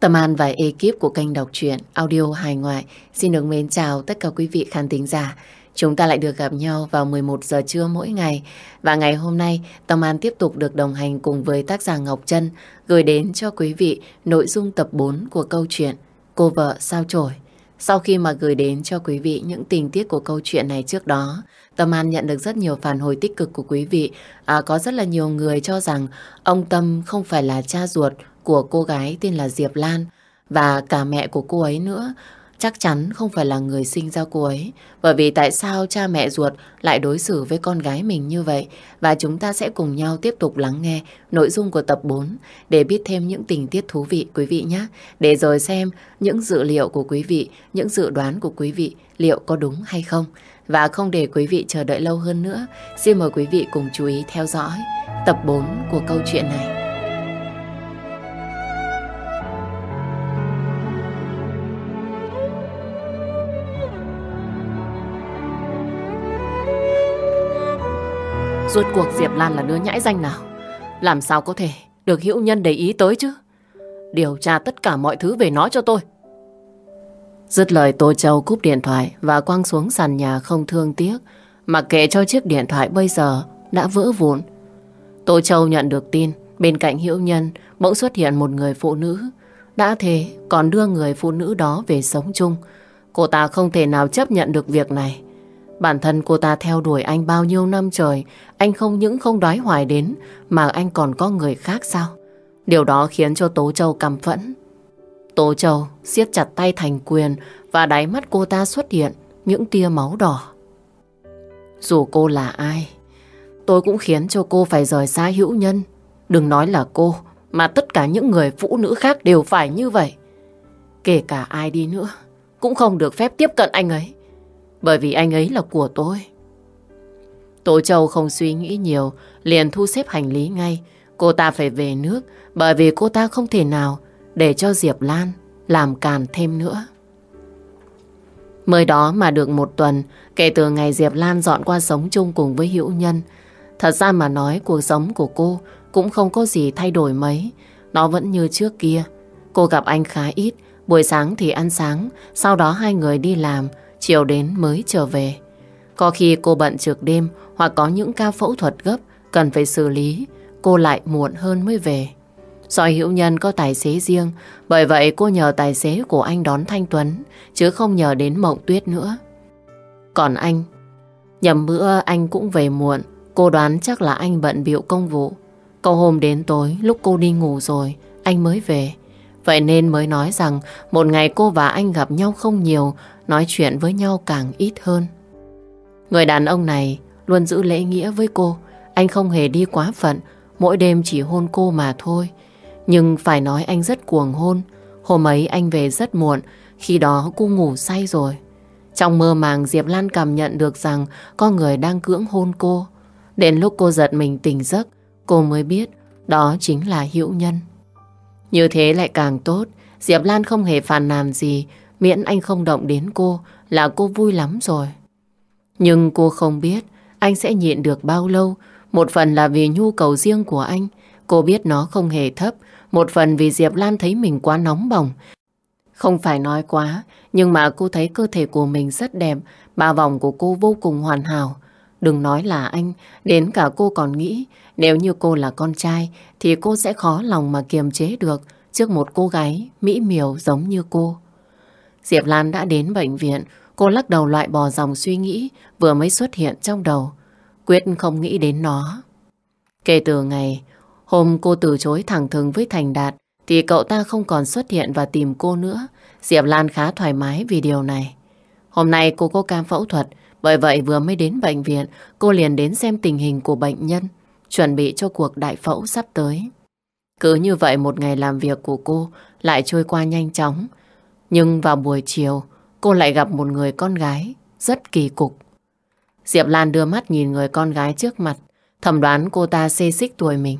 Tâm An và ekip của kênh đọc truyện audio hài ngoại xin được mến chào tất cả quý vị khán thính giả. Chúng ta lại được gặp nhau vào 11 giờ trưa mỗi ngày. Và ngày hôm nay, Tâm An tiếp tục được đồng hành cùng với tác giả Ngọc Trân gửi đến cho quý vị nội dung tập 4 của câu chuyện Cô vợ sao chổi. Sau khi mà gửi đến cho quý vị những tình tiết của câu chuyện này trước đó, Tâm An nhận được rất nhiều phản hồi tích cực của quý vị. À, có rất là nhiều người cho rằng ông Tâm không phải là cha ruột của cô gái tên là Diệp Lan và cả mẹ của cô ấy nữa chắc chắn không phải là người sinh ra cô ấy. Bởi vì tại sao cha mẹ ruột lại đối xử với con gái mình như vậy? Và chúng ta sẽ cùng nhau tiếp tục lắng nghe nội dung của tập 4 để biết thêm những tình tiết thú vị quý vị nhé. Để rồi xem những dự liệu của quý vị, những dự đoán của quý vị liệu có đúng hay không. Và không để quý vị chờ đợi lâu hơn nữa, xin mời quý vị cùng chú ý theo dõi tập 4 của câu chuyện này. Rốt cuộc Diệp Lan là đứa nhãi danh nào? Làm sao có thể được hữu nhân để ý tới chứ? Điều tra tất cả mọi thứ về nó cho tôi. Dứt lời Tô Châu cúp điện thoại và quăng xuống sàn nhà không thương tiếc, mặc kệ cho chiếc điện thoại bây giờ đã vỡ vụn. Tô Châu nhận được tin, bên cạnh Hữu Nhân bỗng xuất hiện một người phụ nữ. Đã thế, còn đưa người phụ nữ đó về sống chung. Cô ta không thể nào chấp nhận được việc này. Bản thân cô ta theo đuổi anh bao nhiêu năm trời, anh không những không đoái hoài đến, mà anh còn có người khác sao? Điều đó khiến cho Tố Châu căm phẫn. Tố Châu siết chặt tay thành quyền và đáy mắt cô ta xuất hiện những tia máu đỏ. Dù cô là ai, tôi cũng khiến cho cô phải rời xa hữu nhân. Đừng nói là cô, mà tất cả những người phụ nữ khác đều phải như vậy. Kể cả ai đi nữa, cũng không được phép tiếp cận anh ấy. Bởi vì anh ấy là của tôi. Tổ Châu không suy nghĩ nhiều, liền thu xếp hành lý ngay. Cô ta phải về nước, bởi vì cô ta không thể nào để cho Diệp Lan làm càn thêm nữa. Mới đó mà được một tuần, kể từ ngày Diệp Lan dọn qua sống chung cùng với Hữu Nhân. Thật ra mà nói cuộc sống của cô cũng không có gì thay đổi mấy. Nó vẫn như trước kia. Cô gặp anh khá ít, buổi sáng thì ăn sáng, sau đó hai người đi làm, chiều đến mới trở về. Có khi cô bận trực đêm hoặc có những ca phẫu thuật gấp cần phải xử lý, cô lại muộn hơn mới về. Do hữu nhân có tài xế riêng, bởi vậy cô nhờ tài xế của anh đón Thanh Tuấn, chứ không nhờ đến Mộng Tuyết nữa. Còn anh, nhầm bữa anh cũng về muộn, cô đoán chắc là anh bận biểu công vụ. Câu hôm đến tối, lúc cô đi ngủ rồi, anh mới về. Vậy nên mới nói rằng một ngày cô và anh gặp nhau không nhiều, nói chuyện với nhau càng ít hơn. Người đàn ông này luôn giữ lễ nghĩa với cô, anh không hề đi quá phận, mỗi đêm chỉ hôn cô mà thôi. Nhưng phải nói anh rất cuồng hôn, hôm ấy anh về rất muộn, khi đó cô ngủ say rồi. Trong mơ màng Diệp Lan cảm nhận được rằng có người đang cưỡng hôn cô. Đến lúc cô giật mình tỉnh giấc, cô mới biết đó chính là Hữu Nhân. Như thế lại càng tốt, Diệp Lan không hề phàn nàn gì, miễn anh không động đến cô là cô vui lắm rồi. Nhưng cô không biết anh sẽ nhịn được bao lâu, một phần là vì nhu cầu riêng của anh, cô biết nó không hề thấp, một phần vì Diệp Lan thấy mình quá nóng bỏng. Không phải nói quá, nhưng mà cô thấy cơ thể của mình rất đẹp, ba vòng của cô vô cùng hoàn hảo. Đừng nói là anh, đến cả cô còn nghĩ nếu như cô là con trai thì cô sẽ khó lòng mà kiềm chế được trước một cô gái mỹ miều giống như cô. Diệp Lan đã đến bệnh viện, cô lắc đầu loại bỏ dòng suy nghĩ vừa mới xuất hiện trong đầu. Quyết không nghĩ đến nó. Kể từ ngày hôm cô từ chối thẳng thừng với Thành Đạt thì cậu ta không còn xuất hiện và tìm cô nữa. Diệp Lan khá thoải mái vì điều này. Hôm nay cô có cam phẫu thuật bởi vậy vừa mới đến bệnh viện, cô liền đến xem tình hình của bệnh nhân, chuẩn bị cho cuộc đại phẫu sắp tới. Cứ như vậy một ngày làm việc của cô lại trôi qua nhanh chóng. Nhưng vào buổi chiều, cô lại gặp một người con gái rất kỳ cục. Diệp Lan đưa mắt nhìn người con gái trước mặt, thẩm đoán cô ta xê xích tuổi mình.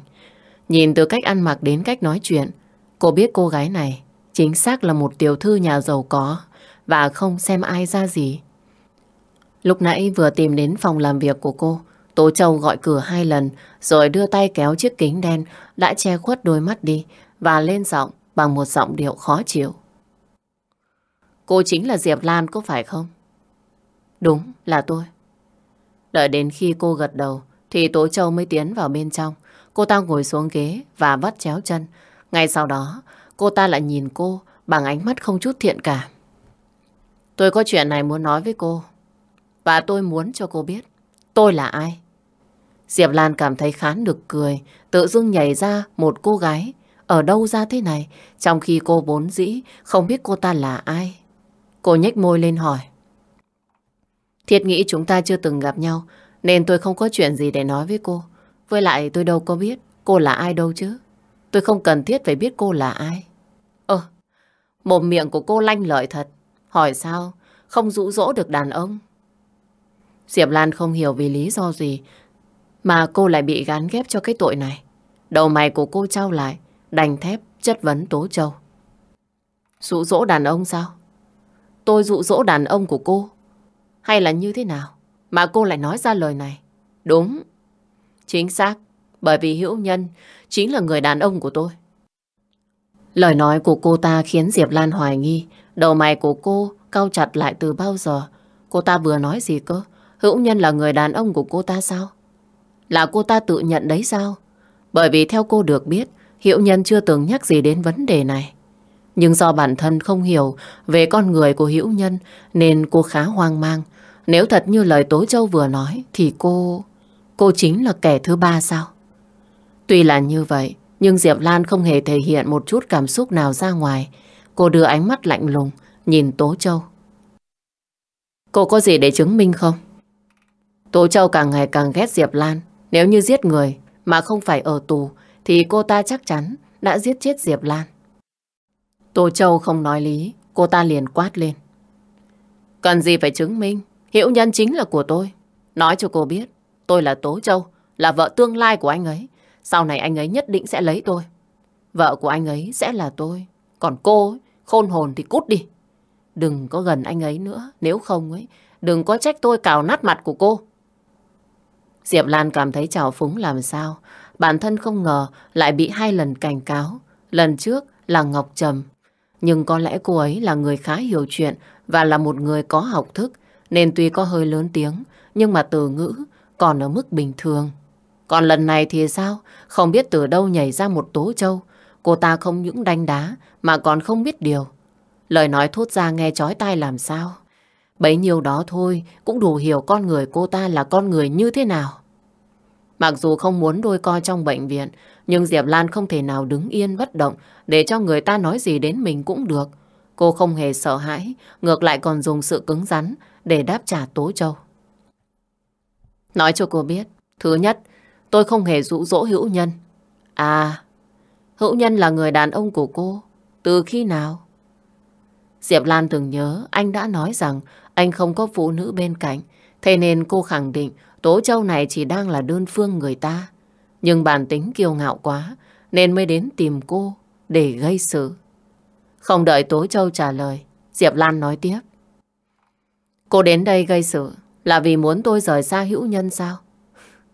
Nhìn từ cách ăn mặc đến cách nói chuyện, cô biết cô gái này chính xác là một tiểu thư nhà giàu có và không xem ai ra gì. Lúc nãy vừa tìm đến phòng làm việc của cô, Tố Châu gọi cửa hai lần rồi đưa tay kéo chiếc kính đen đã che khuất đôi mắt đi và lên giọng bằng một giọng điệu khó chịu. Cô chính là Diệp Lan có phải không? Đúng, là tôi. Đợi đến khi cô gật đầu thì Tố Châu mới tiến vào bên trong. Cô ta ngồi xuống ghế và vắt chéo chân. Ngay sau đó, cô ta lại nhìn cô bằng ánh mắt không chút thiện cảm. Tôi có chuyện này muốn nói với cô. Và tôi muốn cho cô biết tôi là ai. Diệp Lan cảm thấy khán được cười, tự dưng nhảy ra một cô gái. Ở đâu ra thế này, trong khi cô vốn dĩ không biết cô ta là ai. Cô nhếch môi lên hỏi. Thiệt nghĩ chúng ta chưa từng gặp nhau, nên tôi không có chuyện gì để nói với cô. Với lại tôi đâu có biết cô là ai đâu chứ. Tôi không cần thiết phải biết cô là ai. Ơ, mồm miệng của cô lanh lợi thật. Hỏi sao, không dụ dỗ được đàn ông. Diệp Lan không hiểu vì lý do gì mà cô lại bị gán ghép cho cái tội này. Đầu mày của cô trao lại, đành thép chất vấn Tố Châu. Dụ dỗ đàn ông sao? Tôi dụ dỗ đàn ông của cô. Hay là như thế nào? Mà cô lại nói ra lời này. Đúng. Chính xác. Bởi vì Hữu Nhân chính là người đàn ông của tôi. Lời nói của cô ta khiến Diệp Lan hoài nghi. Đầu mày của cô cau chặt lại từ bao giờ. Cô ta vừa nói gì cơ? Hữu Nhân là người đàn ông của cô ta sao? Là cô ta tự nhận đấy sao? Bởi vì theo cô được biết, Hiệu Nhân chưa từng nhắc gì đến vấn đề này. Nhưng do bản thân không hiểu về con người của Hữu Nhân nên cô khá hoang mang. Nếu thật như lời Tố Châu vừa nói thì cô... Cô chính là kẻ thứ ba sao? Tuy là như vậy, nhưng Diệp Lan không hề thể hiện một chút cảm xúc nào ra ngoài. Cô đưa ánh mắt lạnh lùng, nhìn Tố Châu. Cô có gì để chứng minh không? Tố Châu càng ngày càng ghét Diệp Lan. Nếu như giết người mà không phải ở tù thì cô ta chắc chắn đã giết chết Diệp Lan. Tô Châu không nói lý, cô ta liền quát lên. Cần gì phải chứng minh, hiểu nhân chính là của tôi. Nói cho cô biết, tôi là Tố Châu, là vợ tương lai của anh ấy. Sau này anh ấy nhất định sẽ lấy tôi. Vợ của anh ấy sẽ là tôi. Còn cô, khôn hồn thì cút đi. Đừng có gần anh ấy nữa, nếu không ấy, đừng có trách tôi cào nát mặt của cô. Diệp Lan cảm thấy trào phúng làm sao. Bản thân không ngờ lại bị hai lần cảnh cáo. Lần trước là Ngọc Trầm. Nhưng có lẽ cô ấy là người khá hiểu chuyện và là một người có học thức. Nên tuy có hơi lớn tiếng, nhưng mà từ ngữ còn ở mức bình thường. Còn lần này thì sao? Không biết từ đâu nhảy ra một tố châu. Cô ta không những đánh đá mà còn không biết điều. Lời nói thốt ra nghe chói tai làm sao. Bấy nhiêu đó thôi cũng đủ hiểu con người cô ta là con người như thế nào. Mặc dù không muốn đôi co trong bệnh viện, nhưng Diệp Lan không thể nào đứng yên bất động để cho người ta nói gì đến mình cũng được. Cô không hề sợ hãi, ngược lại còn dùng sự cứng rắn để đáp trả Tố Châu. Nói cho cô biết, thứ nhất, tôi không hề dụ dỗ hữu nhân. À, hữu nhân là người đàn ông của cô. Từ khi nào? Diệp Lan từng nhớ anh đã nói rằng anh không có phụ nữ bên cạnh. Thế nên cô khẳng định Tố Châu này chỉ đang là đơn phương người ta. Nhưng bản tính kiêu ngạo quá nên mới đến tìm cô để gây sự. Không đợi Tố Châu trả lời, Diệp Lan nói tiếp. Cô đến đây gây sự là vì muốn tôi rời xa hữu nhân sao?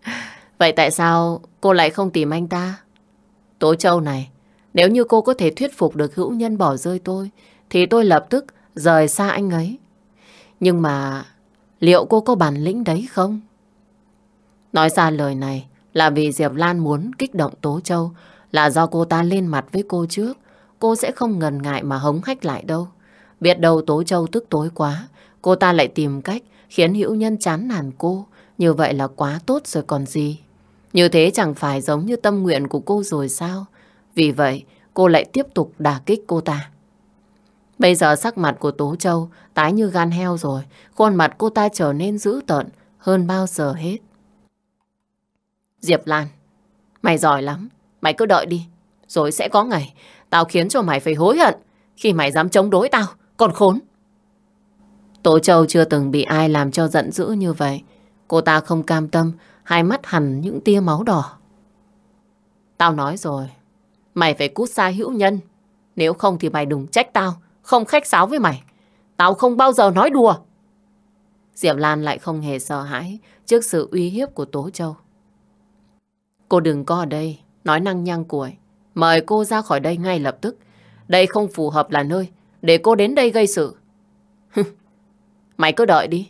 Vậy tại sao cô lại không tìm anh ta? Tố Châu này, nếu như cô có thể thuyết phục được hữu nhân bỏ rơi tôi, thì tôi lập tức rời xa anh ấy. Nhưng mà liệu cô có bản lĩnh đấy không? Nói ra lời này là vì Diệp Lan muốn kích động Tố Châu là do cô ta lên mặt với cô trước. Cô sẽ không ngần ngại mà hống hách lại đâu. Biết đâu Tố Châu tức tối quá, cô ta lại tìm cách khiến hữu nhân chán nản cô. Như vậy là quá tốt rồi còn gì. Như thế chẳng phải giống như tâm nguyện của cô rồi sao? Vì vậy, cô lại tiếp tục đả kích cô ta. Bây giờ sắc mặt của Tố Châu tái như gan heo rồi, khuôn mặt cô ta trở nên dữ tợn hơn bao giờ hết. Diệp Lan, mày giỏi lắm, mày cứ đợi đi, rồi sẽ có ngày tao khiến cho mày phải hối hận khi mày dám chống đối tao, còn khốn. Tố Châu chưa từng bị ai làm cho giận dữ như vậy. Cô ta không cam tâm, hai mắt hằn những tia máu đỏ. Tao nói rồi, mày phải cút xa hữu nhân. Nếu không thì mày đừng trách tao, không khách sáo với mày. Tao không bao giờ nói đùa. Diệp Lan lại không hề sợ hãi trước sự uy hiếp của Tố Châu. Cô đừng có ở đây, nói năng nhăng cuội. Mời cô ra khỏi đây ngay lập tức. đây không phù hợp là nơi để cô đến đây gây sự. Mày cứ đợi đi.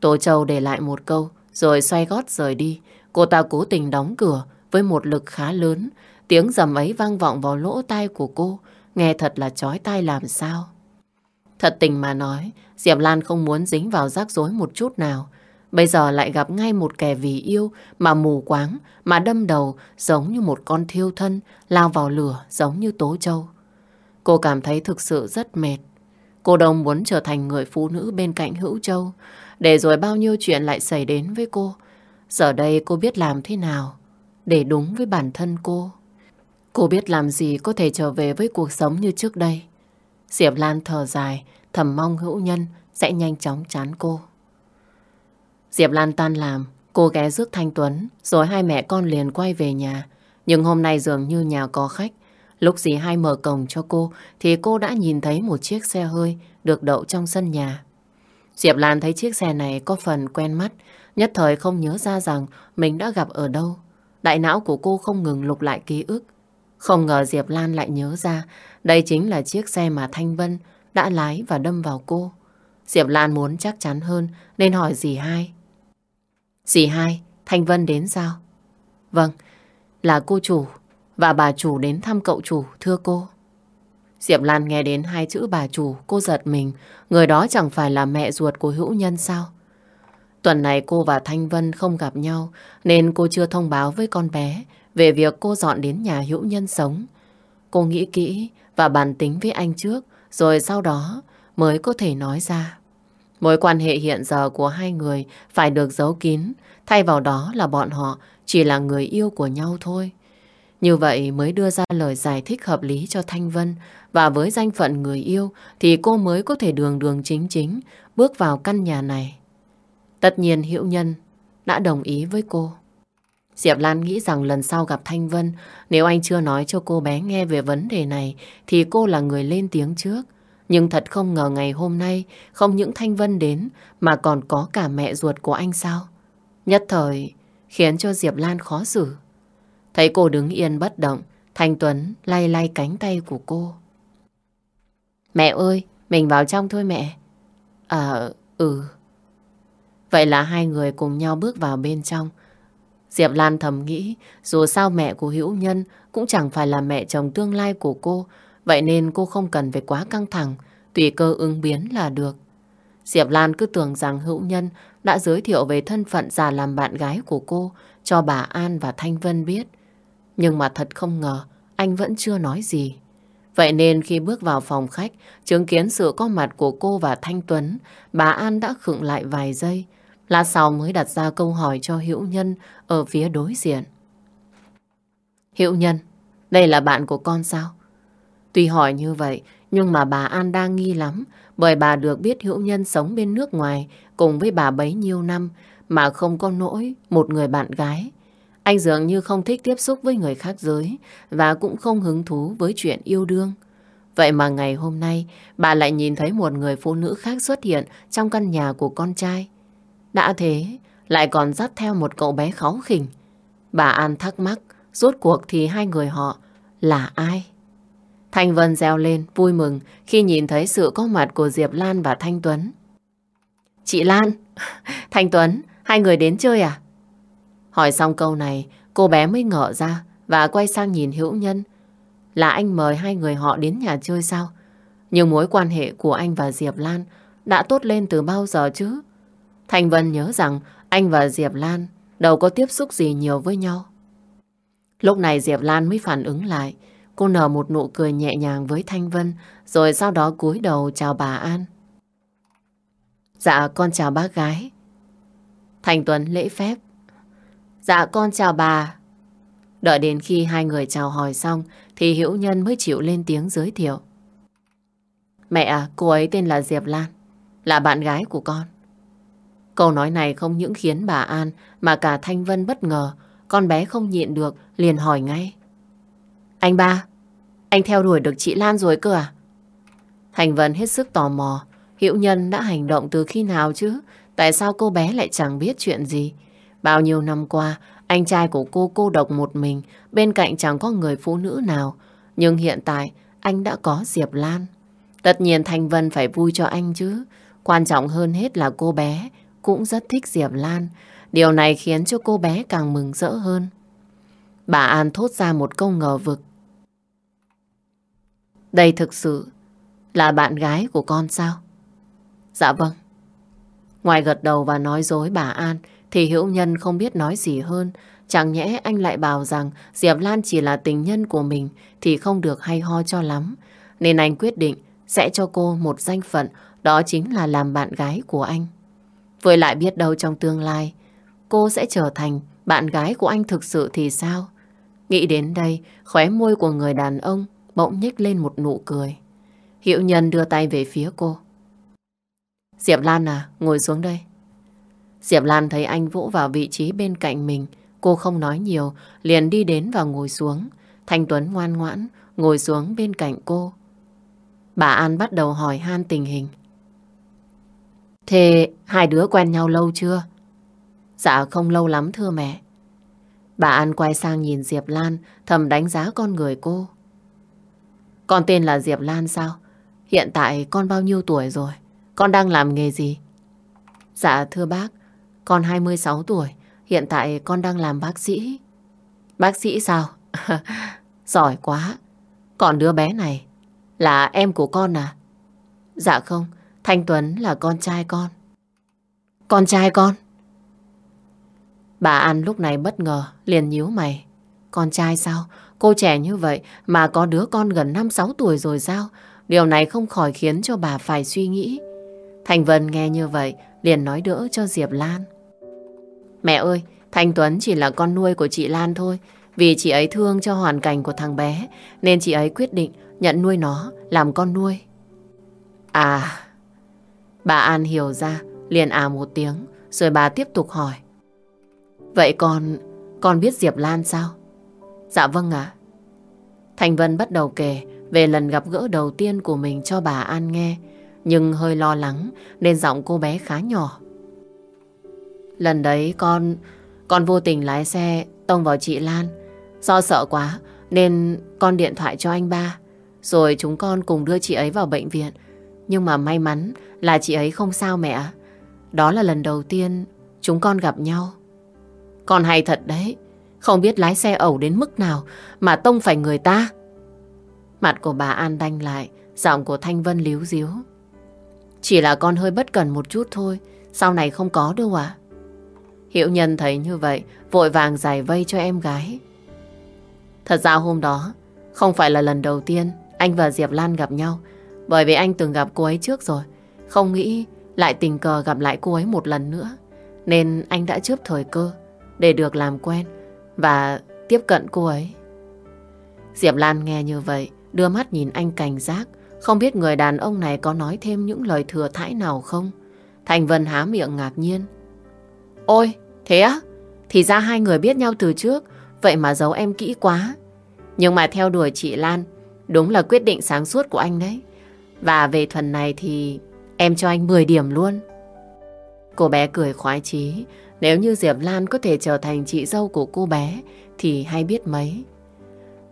Tô Châu để lại một câu rồi xoay gót rời đi. Cô ta cố tình đóng cửa với một lực khá lớn. Tiếng rầm ấy vang vọng vào lỗ tai của cô. Nghe thật là chói tai làm sao. Thật tình mà nói, Diệp Lan không muốn dính vào rắc rối một chút nào. Bây giờ lại gặp ngay một kẻ vì yêu mà mù quáng, mà đâm đầu giống như một con thiêu thân, lao vào lửa giống như Tố Châu. Cô cảm thấy thực sự rất mệt. Cô đồng muốn trở thành người phụ nữ bên cạnh Hữu Châu, để rồi bao nhiêu chuyện lại xảy đến với cô. Giờ đây cô biết làm thế nào để đúng với bản thân cô. Cô biết làm gì có thể trở về với cuộc sống như trước đây. Diệp Lan thở dài, thầm mong hữu nhân sẽ nhanh chóng chán cô. Diệp Lan tan làm, cô ghé rước Thanh Tuấn, rồi hai mẹ con liền quay về nhà. Nhưng hôm nay dường như nhà có khách. Lúc dì hai mở cổng cho cô, thì cô đã nhìn thấy một chiếc xe hơi được đậu trong sân nhà. Diệp Lan thấy chiếc xe này có phần quen mắt, nhất thời không nhớ ra rằng mình đã gặp ở đâu. Đại não của cô không ngừng lục lại ký ức. Không ngờ Diệp Lan lại nhớ ra đây chính là chiếc xe mà Thanh Vân đã lái và đâm vào cô. Diệp Lan muốn chắc chắn hơn nên hỏi dì hai. Dì hai, Thanh Vân đến sao? Vâng, là cô chủ và bà chủ đến thăm cậu chủ, thưa cô. Diệp Lan nghe đến hai chữ bà chủ, cô giật mình. Người đó chẳng phải là mẹ ruột của hữu nhân sao? Tuần này cô và Thanh Vân không gặp nhau nên cô chưa thông báo với con bé về việc cô dọn đến nhà hữu nhân sống. Cô nghĩ kỹ và bàn tính với anh trước rồi sau đó mới có thể nói ra. Mối quan hệ hiện giờ của hai người phải được giấu kín, thay vào đó là bọn họ chỉ là người yêu của nhau thôi. Như vậy mới đưa ra lời giải thích hợp lý cho Thanh Vân và với danh phận người yêu thì cô mới có thể đường đường chính chính bước vào căn nhà này. Tất nhiên hữu Nhân đã đồng ý với cô. Diệp Lan nghĩ rằng lần sau gặp Thanh Vân, nếu anh chưa nói cho cô bé nghe về vấn đề này, thì cô là người lên tiếng trước. Nhưng thật không ngờ ngày hôm nay, không những Thanh Vân đến, mà còn có cả mẹ ruột của anh sao? Nhất thời, khiến cho Diệp Lan khó xử. Thấy cô đứng yên bất động, Thanh Tuấn lay lay cánh tay của cô. Mẹ ơi, mình vào trong thôi mẹ. À, ừ. Vậy là hai người cùng nhau bước vào bên trong. Diệp Lan thầm nghĩ, dù sao mẹ của Hữu Nhân cũng chẳng phải là mẹ chồng tương lai của cô, vậy nên cô không cần phải quá căng thẳng, tùy cơ ứng biến là được. Diệp Lan cứ tưởng rằng Hữu Nhân đã giới thiệu về thân phận già làm bạn gái của cô cho bà An và Thanh Vân biết. Nhưng mà thật không ngờ, anh vẫn chưa nói gì. Vậy nên khi bước vào phòng khách, chứng kiến sự có mặt của cô và Thanh Tuấn, bà An đã khựng lại vài giây, Lát sau mới đặt ra câu hỏi cho Hữu Nhân ở phía đối diện. Hữu Nhân, đây là bạn của con sao? Tuy hỏi như vậy, nhưng mà bà An đang nghi lắm, bởi bà được biết Hữu Nhân sống bên nước ngoài cùng với bà bấy nhiêu năm mà không có nỗi một người bạn gái. Anh dường như không thích tiếp xúc với người khác giới và cũng không hứng thú với chuyện yêu đương. Vậy mà ngày hôm nay, bà lại nhìn thấy một người phụ nữ khác xuất hiện trong căn nhà của con trai. Đã thế, lại còn dắt theo một cậu bé kháu khỉnh. Bà An thắc mắc, rốt cuộc thì hai người họ là ai? Thanh Vân reo lên, vui mừng khi nhìn thấy sự có mặt của Diệp Lan và Thanh Tuấn. Chị Lan, Thanh Tuấn, hai người đến chơi à? Hỏi xong câu này, cô bé mới ngỡ ra và quay sang nhìn Hữu Nhân. Là anh mời hai người họ đến nhà chơi sao? Nhưng mối quan hệ của anh và Diệp Lan đã tốt lên từ bao giờ chứ? Thanh Vân nhớ rằng anh và Diệp Lan đâu có tiếp xúc gì nhiều với nhau. Lúc này Diệp Lan mới phản ứng lại. Cô nở một nụ cười nhẹ nhàng với Thanh Vân, rồi sau đó cúi đầu chào bà An. Dạ, con chào bác gái. Thành Tuấn lễ phép. Dạ, con chào bà. Đợi đến khi hai người chào hỏi xong, thì Hữu Nhân mới chịu lên tiếng giới thiệu. Mẹ à, cô ấy tên là Diệp Lan, là bạn gái của con. Câu nói này không những khiến bà An mà cả Thanh Vân bất ngờ. Con bé không nhịn được, liền hỏi ngay. Anh ba, anh theo đuổi được chị Lan rồi cơ à? Thành Vân hết sức tò mò. Hiệu nhân đã hành động từ khi nào chứ? Tại sao cô bé lại chẳng biết chuyện gì? Bao nhiêu năm qua, anh trai của cô cô độc một mình, bên cạnh chẳng có người phụ nữ nào. Nhưng hiện tại, anh đã có Diệp Lan. Tất nhiên Thanh Vân phải vui cho anh chứ. Quan trọng hơn hết là cô bé cũng rất thích Diệp Lan. Điều này khiến cho cô bé càng mừng rỡ hơn. Bà An thốt ra một câu ngờ vực. Đây thực sự là bạn gái của con sao? Dạ vâng. Ngoài gật đầu và nói dối bà An, thì Hữu Nhân không biết nói gì hơn. Chẳng nhẽ anh lại bảo rằng Diệp Lan chỉ là tình nhân của mình, thì không được hay ho cho lắm. Nên anh quyết định sẽ cho cô một danh phận, đó chính là làm bạn gái của anh. Với lại biết đâu trong tương lai cô sẽ trở thành bạn gái của anh thực sự thì sao? Nghĩ đến đây, khóe môi của người đàn ông bỗng nhếch lên một nụ cười. Hiệu nhân đưa tay về phía cô. Diệp Lan à, ngồi xuống đây. Diệp Lan thấy anh vỗ vào vị trí bên cạnh mình. Cô không nói nhiều, liền đi đến và ngồi xuống. Thanh Tuấn ngoan ngoãn, ngồi xuống bên cạnh cô. Bà An bắt đầu hỏi han tình hình. Thế hai đứa quen nhau lâu chưa? Dạ không lâu lắm thưa mẹ. Bà An quay sang nhìn Diệp Lan, thầm đánh giá con người cô. Con tên là Diệp Lan sao? Hiện tại con bao nhiêu tuổi rồi? Con đang làm nghề gì? Dạ thưa bác, con 26 tuổi, hiện tại con đang làm bác sĩ. Bác sĩ sao? Giỏi quá. Còn đứa bé này là em của con à? Dạ không, Thanh Tuấn là con trai con. Con trai con? Bà An lúc này bất ngờ, liền nhíu mày. Con trai sao? Cô trẻ như vậy mà có đứa con gần 5-6 tuổi rồi sao? Điều này không khỏi khiến cho bà phải suy nghĩ. Thành Vân nghe như vậy, liền nói đỡ cho Diệp Lan. Mẹ ơi, Thanh Tuấn chỉ là con nuôi của chị Lan thôi. Vì chị ấy thương cho hoàn cảnh của thằng bé, nên chị ấy quyết định nhận nuôi nó làm con nuôi. À, bà An hiểu ra, liền à một tiếng, rồi bà tiếp tục hỏi. Vậy con, con biết Diệp Lan sao? Dạ vâng ạ. Thành Vân bắt đầu kể về lần gặp gỡ đầu tiên của mình cho bà An nghe, nhưng hơi lo lắng nên giọng cô bé khá nhỏ. Lần đấy con, con vô tình lái xe tông vào chị Lan. Do sợ quá nên con điện thoại cho anh ba. Rồi chúng con cùng đưa chị ấy vào bệnh viện. Nhưng mà may mắn là chị ấy không sao mẹ. Đó là lần đầu tiên chúng con gặp nhau. Con hay thật đấy. Không biết lái xe ẩu đến mức nào mà tông phải người ta. Mặt của bà An đanh lại, giọng của Thanh Vân líu díu. Chỉ là con hơi bất cần một chút thôi, sau này không có đâu à. Hiệu nhân thấy như vậy, vội vàng giải vây cho em gái. Thật ra hôm đó, không phải là lần đầu tiên anh và Diệp Lan gặp nhau, bởi vì anh từng gặp cô ấy trước rồi. Không nghĩ lại tình cờ gặp lại cô ấy một lần nữa, nên anh đã chớp thời cơ để được làm quen và tiếp cận cô ấy. Diệp Lan nghe như vậy, đưa mắt nhìn anh cảnh giác, không biết người đàn ông này có nói thêm những lời thừa thãi nào không. Thành Vân há miệng ngạc nhiên. Ôi, thế á? Thì ra hai người biết nhau từ trước, vậy mà giấu em kỹ quá. Nhưng mà theo đuổi chị Lan, đúng là quyết định sáng suốt của anh đấy. Và về phần này thì em cho anh 10 điểm luôn. Cô bé cười khoái chí, nếu như Diệp Lan có thể trở thành chị dâu của cô bé thì hay biết mấy.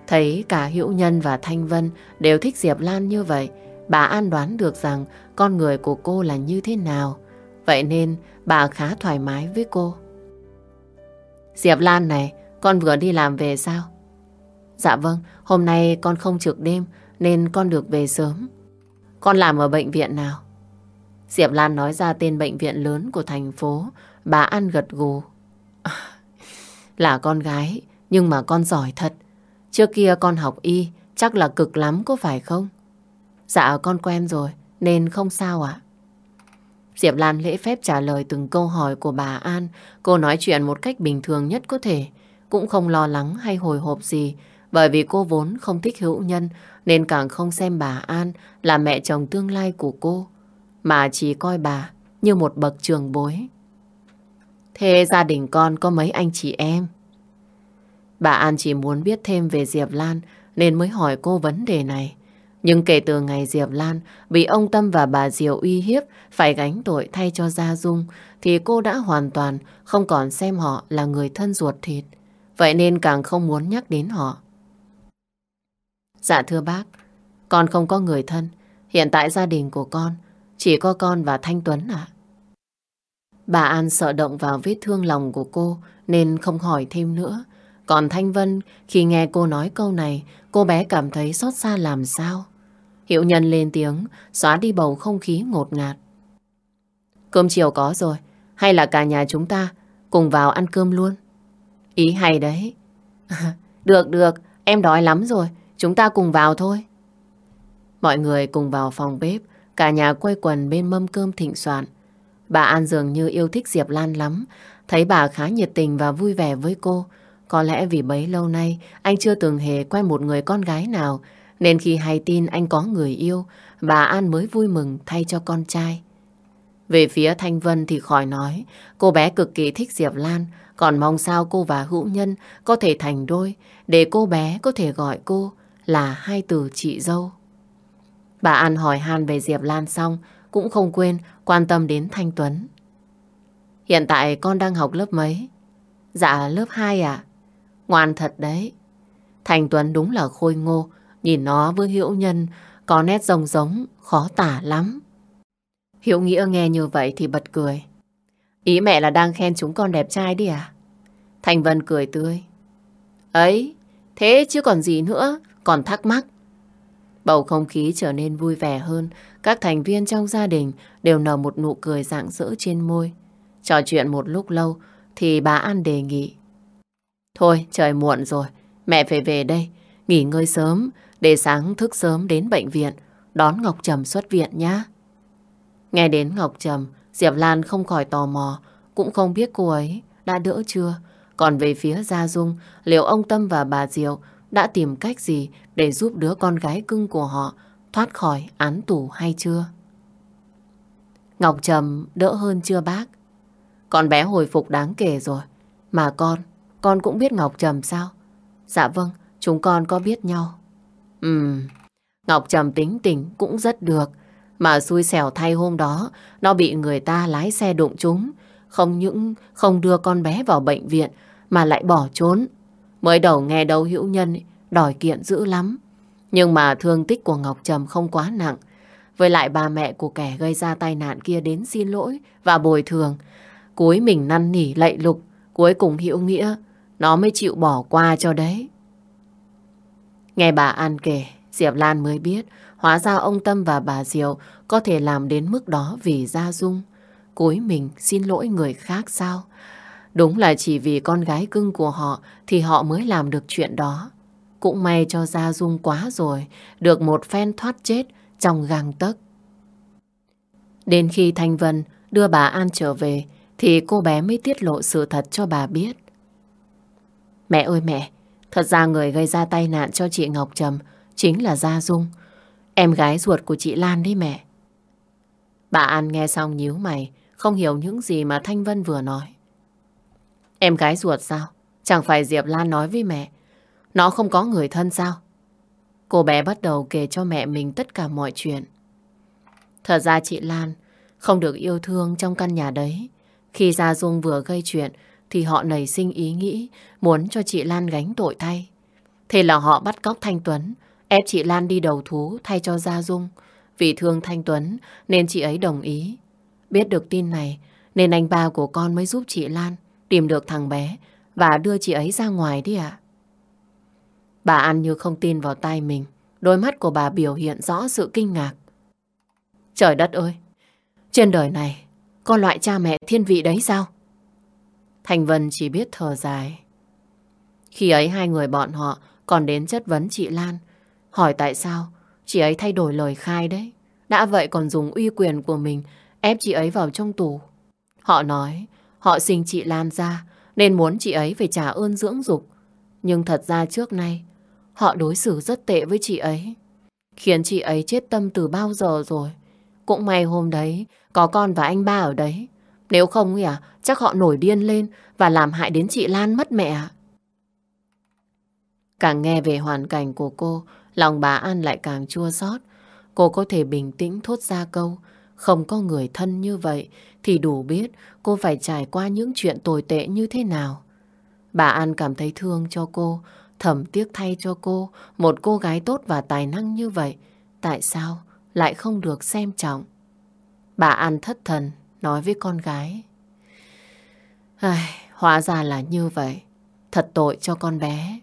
Thấy cả Hữu Nhân và Thanh Vân đều thích Diệp Lan như vậy, bà An đoán được rằng con người của cô là như thế nào. Vậy nên bà khá thoải mái với cô. Diệp Lan này, con vừa đi làm về sao? Dạ vâng, hôm nay con không trực đêm nên con được về sớm. Con làm ở bệnh viện nào? Diệp Lan nói ra tên bệnh viện lớn của thành phố Bà An gật gù. là con gái, nhưng mà con giỏi thật. Trước kia con học y, chắc là cực lắm có phải không? Dạ con quen rồi, nên không sao ạ. Diệp Lan lễ phép trả lời từng câu hỏi của bà An. Cô nói chuyện một cách bình thường nhất có thể. Cũng không lo lắng hay hồi hộp gì. Bởi vì cô vốn không thích hữu nhân nên càng không xem bà An là mẹ chồng tương lai của cô. Mà chỉ coi bà như một bậc trường bối. Thế gia đình con có mấy anh chị em? Bà An chỉ muốn biết thêm về Diệp Lan nên mới hỏi cô vấn đề này. Nhưng kể từ ngày Diệp Lan bị ông Tâm và bà Diệu uy hiếp phải gánh tội thay cho Gia Dung, thì cô đã hoàn toàn không còn xem họ là người thân ruột thịt. Vậy nên càng không muốn nhắc đến họ. Dạ thưa bác, Con không có người thân. Hiện tại gia đình của con chỉ có con và Thanh Tuấn ạ. Bà An sợ động vào vết thương lòng của cô nên không hỏi thêm nữa. Còn Thanh Vân khi nghe cô nói câu này cô bé cảm thấy xót xa làm sao. Hiệu nhân lên tiếng xóa đi bầu không khí ngột ngạt. Cơm chiều có rồi hay là cả nhà chúng ta cùng vào ăn cơm luôn? Ý hay đấy. được được em đói lắm rồi chúng ta cùng vào thôi. Mọi người cùng vào phòng bếp cả nhà quay quần bên mâm cơm thịnh soạn. Bà An dường như yêu thích Diệp Lan lắm. Thấy bà khá nhiệt tình và vui vẻ với cô. Có lẽ vì bấy lâu nay anh chưa từng hề quen một người con gái nào. Nên khi hay tin anh có người yêu, bà An mới vui mừng thay cho con trai. Về phía Thanh Vân thì khỏi nói, cô bé cực kỳ thích Diệp Lan, còn mong sao cô và Hữu Nhân có thể thành đôi, để cô bé có thể gọi cô là hai từ chị dâu. Bà An hỏi han về Diệp Lan xong, cũng không quên quan tâm đến Thanh Tuấn. Hiện tại con đang học lớp mấy? Dạ lớp 2 ạ. Ngoan thật đấy. Thanh Tuấn đúng là khôi ngô, nhìn nó với Hiểu Nhân có nét rồng giống, khó tả lắm. Hiễu Nghĩa nghe như vậy thì bật cười. Ý mẹ là đang khen chúng con đẹp trai đi à? Thành Vân cười tươi. Ấy, thế chứ còn gì nữa, còn thắc mắc. Bầu không khí trở nên vui vẻ hơn, các thành viên trong gia đình đều nở một nụ cười rạng rỡ trên môi. Trò chuyện một lúc lâu thì bà An đề nghị. Thôi, trời muộn rồi, mẹ phải về đây, nghỉ ngơi sớm, để sáng thức sớm đến bệnh viện, đón Ngọc Trầm xuất viện nhé. Nghe đến Ngọc Trầm, Diệp Lan không khỏi tò mò, cũng không biết cô ấy đã đỡ chưa. Còn về phía Gia Dung, liệu ông Tâm và bà Diệu đã tìm cách gì để giúp đứa con gái cưng của họ thoát khỏi án tù hay chưa? Ngọc Trầm đỡ hơn chưa bác? Con bé hồi phục đáng kể rồi. Mà con, con cũng biết Ngọc Trầm sao? Dạ vâng, chúng con có biết nhau. Ừm, Ngọc Trầm tính tình cũng rất được. Mà xui xẻo thay hôm đó, nó bị người ta lái xe đụng trúng. Không những không đưa con bé vào bệnh viện, mà lại bỏ trốn. Mới đầu nghe đâu hữu nhân đòi kiện dữ lắm. Nhưng mà thương tích của Ngọc Trầm không quá nặng. Với lại ba mẹ của kẻ gây ra tai nạn kia đến xin lỗi và bồi thường. Cuối mình năn nỉ lạy lục, cuối cùng hữu nghĩa, nó mới chịu bỏ qua cho đấy. Nghe bà An kể, Diệp Lan mới biết hóa ra ông Tâm và bà Diệu có thể làm đến mức đó vì Gia Dung. Cuối mình xin lỗi người khác sao? Đúng là chỉ vì con gái cưng của họ thì họ mới làm được chuyện đó. Cũng may cho Gia Dung quá rồi, được một phen thoát chết trong gang tấc. Đến khi Thanh Vân đưa bà An trở về, thì cô bé mới tiết lộ sự thật cho bà biết. Mẹ ơi mẹ, thật ra người gây ra tai nạn cho chị Ngọc Trầm chính là Gia Dung, em gái ruột của chị Lan đấy mẹ. Bà An nghe xong nhíu mày, không hiểu những gì mà Thanh Vân vừa nói. Em gái ruột sao? Chẳng phải Diệp Lan nói với mẹ nó không có người thân sao? Cô bé bắt đầu kể cho mẹ mình tất cả mọi chuyện. Thật ra chị Lan không được yêu thương trong căn nhà đấy. Khi Gia Dung vừa gây chuyện thì họ nảy sinh ý nghĩ muốn cho chị Lan gánh tội thay. Thế là họ bắt cóc Thanh Tuấn, ép chị Lan đi đầu thú thay cho Gia Dung. Vì thương Thanh Tuấn nên chị ấy đồng ý. Biết được tin này nên anh ba của con mới giúp chị Lan tìm được thằng bé và đưa chị ấy ra ngoài đi ạ. Bà An như không tin vào tay mình. Đôi mắt của bà biểu hiện rõ sự kinh ngạc. Trời đất ơi! Trên đời này, có loại cha mẹ thiên vị đấy sao? Thành Vân chỉ biết thở dài. Khi ấy hai người bọn họ còn đến chất vấn chị Lan. Hỏi tại sao chị ấy thay đổi lời khai đấy. Đã vậy còn dùng uy quyền của mình ép chị ấy vào trong tù. Họ nói họ sinh chị Lan ra nên muốn chị ấy phải trả ơn dưỡng dục. Nhưng thật ra trước nay Họ đối xử rất tệ với chị ấy. Khiến chị ấy chết tâm từ bao giờ rồi. Cũng may hôm đấy có con và anh ba ở đấy. Nếu không à, chắc họ nổi điên lên và làm hại đến chị Lan mất mẹ. Càng nghe về hoàn cảnh của cô, lòng bà An lại càng chua xót. Cô có thể bình tĩnh thốt ra câu, không có người thân như vậy thì đủ biết cô phải trải qua những chuyện tồi tệ như thế nào. Bà An cảm thấy thương cho cô, Thầm tiếc thay cho cô, một cô gái tốt và tài năng như vậy, tại sao lại không được xem trọng. Bà An thất thần nói với con gái. Ai, hóa ra là như vậy. Thật tội cho con bé.